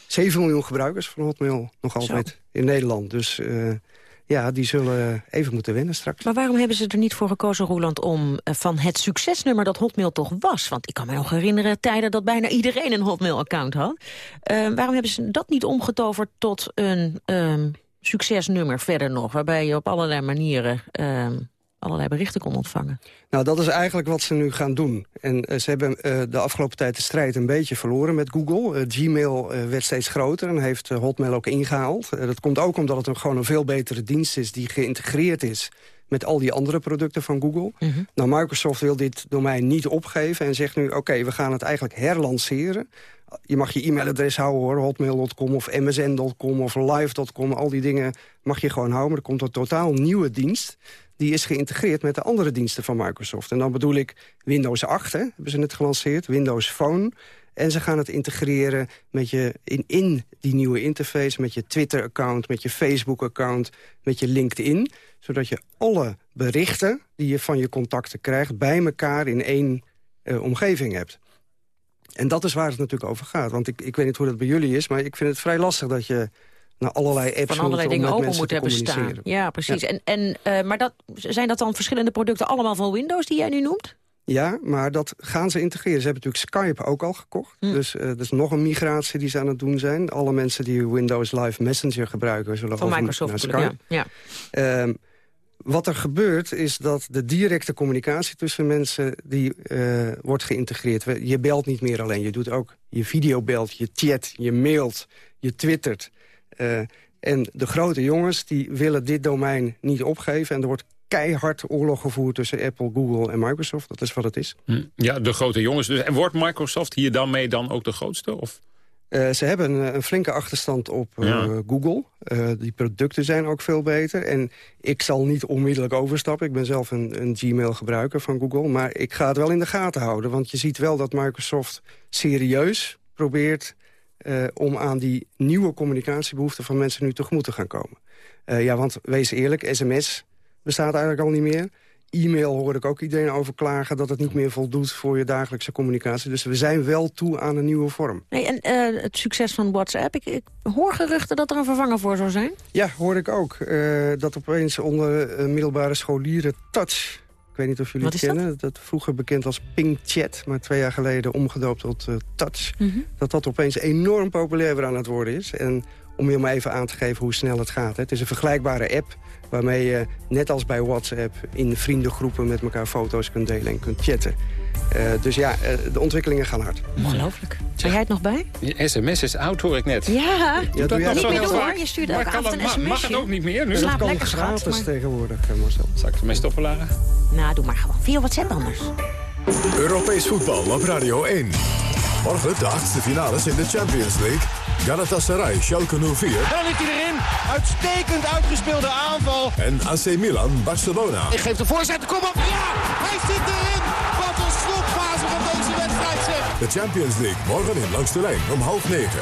7 miljoen gebruikers van Hotmail nog altijd Zo. in Nederland. Dus ja, die zullen even moeten winnen straks. Maar waarom hebben ze er niet voor gekozen, Roland, om van het succesnummer dat Hotmail toch was? Want ik kan me nog herinneren tijden dat bijna iedereen een Hotmail-account had. Uh, waarom hebben ze dat niet omgetoverd tot een um, succesnummer verder nog? Waarbij je op allerlei manieren um, allerlei berichten kon ontvangen. Nou, dat is eigenlijk wat ze nu gaan doen. En uh, ze hebben uh, de afgelopen tijd de strijd een beetje verloren met Google. Uh, Gmail werd steeds groter en heeft Hotmail ook ingehaald. dat komt ook omdat het een, gewoon een veel betere dienst is... die geïntegreerd is met al die andere producten van Google. -hmm. Nou, Microsoft wil dit domein niet opgeven en zegt nu... oké, okay, we gaan het eigenlijk herlanceren. Je mag je e-mailadres houden hoor, hotmail.com of msn.com of live.com. Al die dingen mag je gewoon houden, maar er komt een totaal nieuwe dienst die is geïntegreerd met de andere diensten van Microsoft. En dan bedoel ik Windows 8, hè, hebben ze net gelanceerd, Windows Phone. En ze gaan het integreren met je, in, in die nieuwe interface... met je Twitter-account, met je Facebook-account, met je LinkedIn. Zodat je alle berichten die je van je contacten krijgt... bij elkaar in één uh, omgeving hebt. En dat is waar het natuurlijk over gaat. Want ik, ik weet niet hoe dat bij jullie is, maar ik vind het vrij lastig dat je naar allerlei apps van allerlei dingen open moet hebben staan. Ja, precies. Ja. En, en, uh, maar dat, zijn dat dan verschillende producten allemaal van Windows die jij nu noemt? Ja, maar dat gaan ze integreren. Ze hebben natuurlijk Skype ook al gekocht. Hm. Dus uh, dat is nog een migratie die ze aan het doen zijn. Alle mensen die Windows Live Messenger gebruiken... zullen van Microsoft naar Skype. Ja. ja. Um, wat er gebeurt is dat de directe communicatie tussen mensen... die uh, wordt geïntegreerd. Je belt niet meer alleen. Je doet ook je videobelt, je chat, je mailt, je twittert. Uh, en de grote jongens die willen dit domein niet opgeven. En er wordt keihard oorlog gevoerd tussen Apple, Google en Microsoft. Dat is wat het is. Ja, de grote jongens. Dus, en wordt Microsoft hier dan mee dan ook de grootste? Of? Uh, ze hebben een, een, flinke achterstand op uh, ja. Google. Uh, die producten zijn ook veel beter. En ik zal niet onmiddellijk overstappen. Ik ben zelf een, een Gmail-gebruiker van Google. Maar ik ga het wel in de gaten houden. Want je ziet wel dat Microsoft serieus probeert... om aan die nieuwe communicatiebehoeften van mensen nu tegemoet te gaan komen. ja, want wees eerlijk, sms bestaat eigenlijk al niet meer e-mail hoor ik ook iedereen over klagen... dat het niet meer voldoet voor je dagelijkse communicatie. Dus we zijn wel toe aan een nieuwe vorm. Nee, en uh, het succes van WhatsApp, ik, ik, hoor geruchten dat er een vervanger voor zou zijn. Ja, hoor ik ook. Uh, dat opeens onder uh, middelbare scholieren Touch... Ik weet niet of jullie Wat het kennen. Dat? dat? vroeger bekend als Ping Chat, maar twee jaar geleden omgedoopt tot Touch. Mhm. Mm -hmm. Dat dat opeens enorm populair weer aan het worden is. En om je maar even aan te geven hoe snel het gaat. Hè. Het is een vergelijkbare app waarmee je, net als bij WhatsApp... in vriendengroepen met elkaar foto's kunt delen en kunt chatten. Uh, dus ja, uh, de ontwikkelingen gaan hard. Ongelooflijk. Zou jij het nog bij? Je sms is oud, hoor ik net. Ja, ja doe dat niet meer doen, hoor. Je stuurt elke avond een sms'je. Mag het ook niet meer nu? Dat kan lekker, gratis schat, maar... tegenwoordig, Marcel. Zal ik ermee stoppen, Lara? Nou, doe maar gewoon. Via WhatsApp anders. Europees voetbal op Radio 1. Morgen de achtste finales in de Champions League. Galatasaray, Schalke 04. Dan ligt hij erin. Uitstekend uitgespeelde aanval. En AC Milan, Barcelona. Ik geef de voorzet, kom op. Ja, hij zit erin. Wat een slotfase van deze wedstrijd zeg. De Champions League morgen in Langs de Lijn om half negen.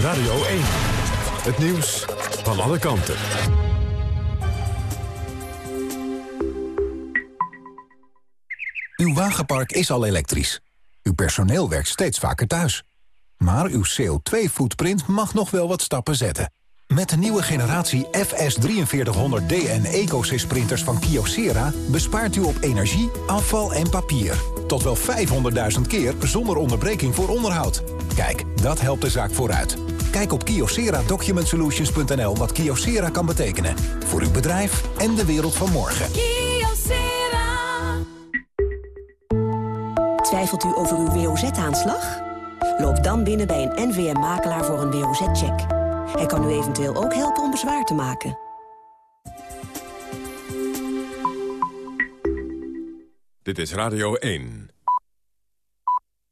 Radio 1. Het nieuws van alle kanten. Uw wagenpark is al elektrisch. Uw personeel werkt steeds vaker thuis. Maar uw CO2-footprint mag nog wel wat stappen zetten. Met de nieuwe generatie FS4300D en EcoSys printers van Kyocera... bespaart u op energie, afval en papier. Tot wel 500.000 keer zonder onderbreking voor onderhoud. Kijk, dat helpt de zaak vooruit. Kijk op kyocera-document-solutions.nl wat Kyocera kan betekenen. Voor uw bedrijf en de wereld van morgen. Twijfelt u over uw WOZ-aanslag? Loop dan binnen bij een NVM-makelaar voor een WOZ-check. Hij kan u eventueel ook helpen om bezwaar te maken. Dit is Radio 1.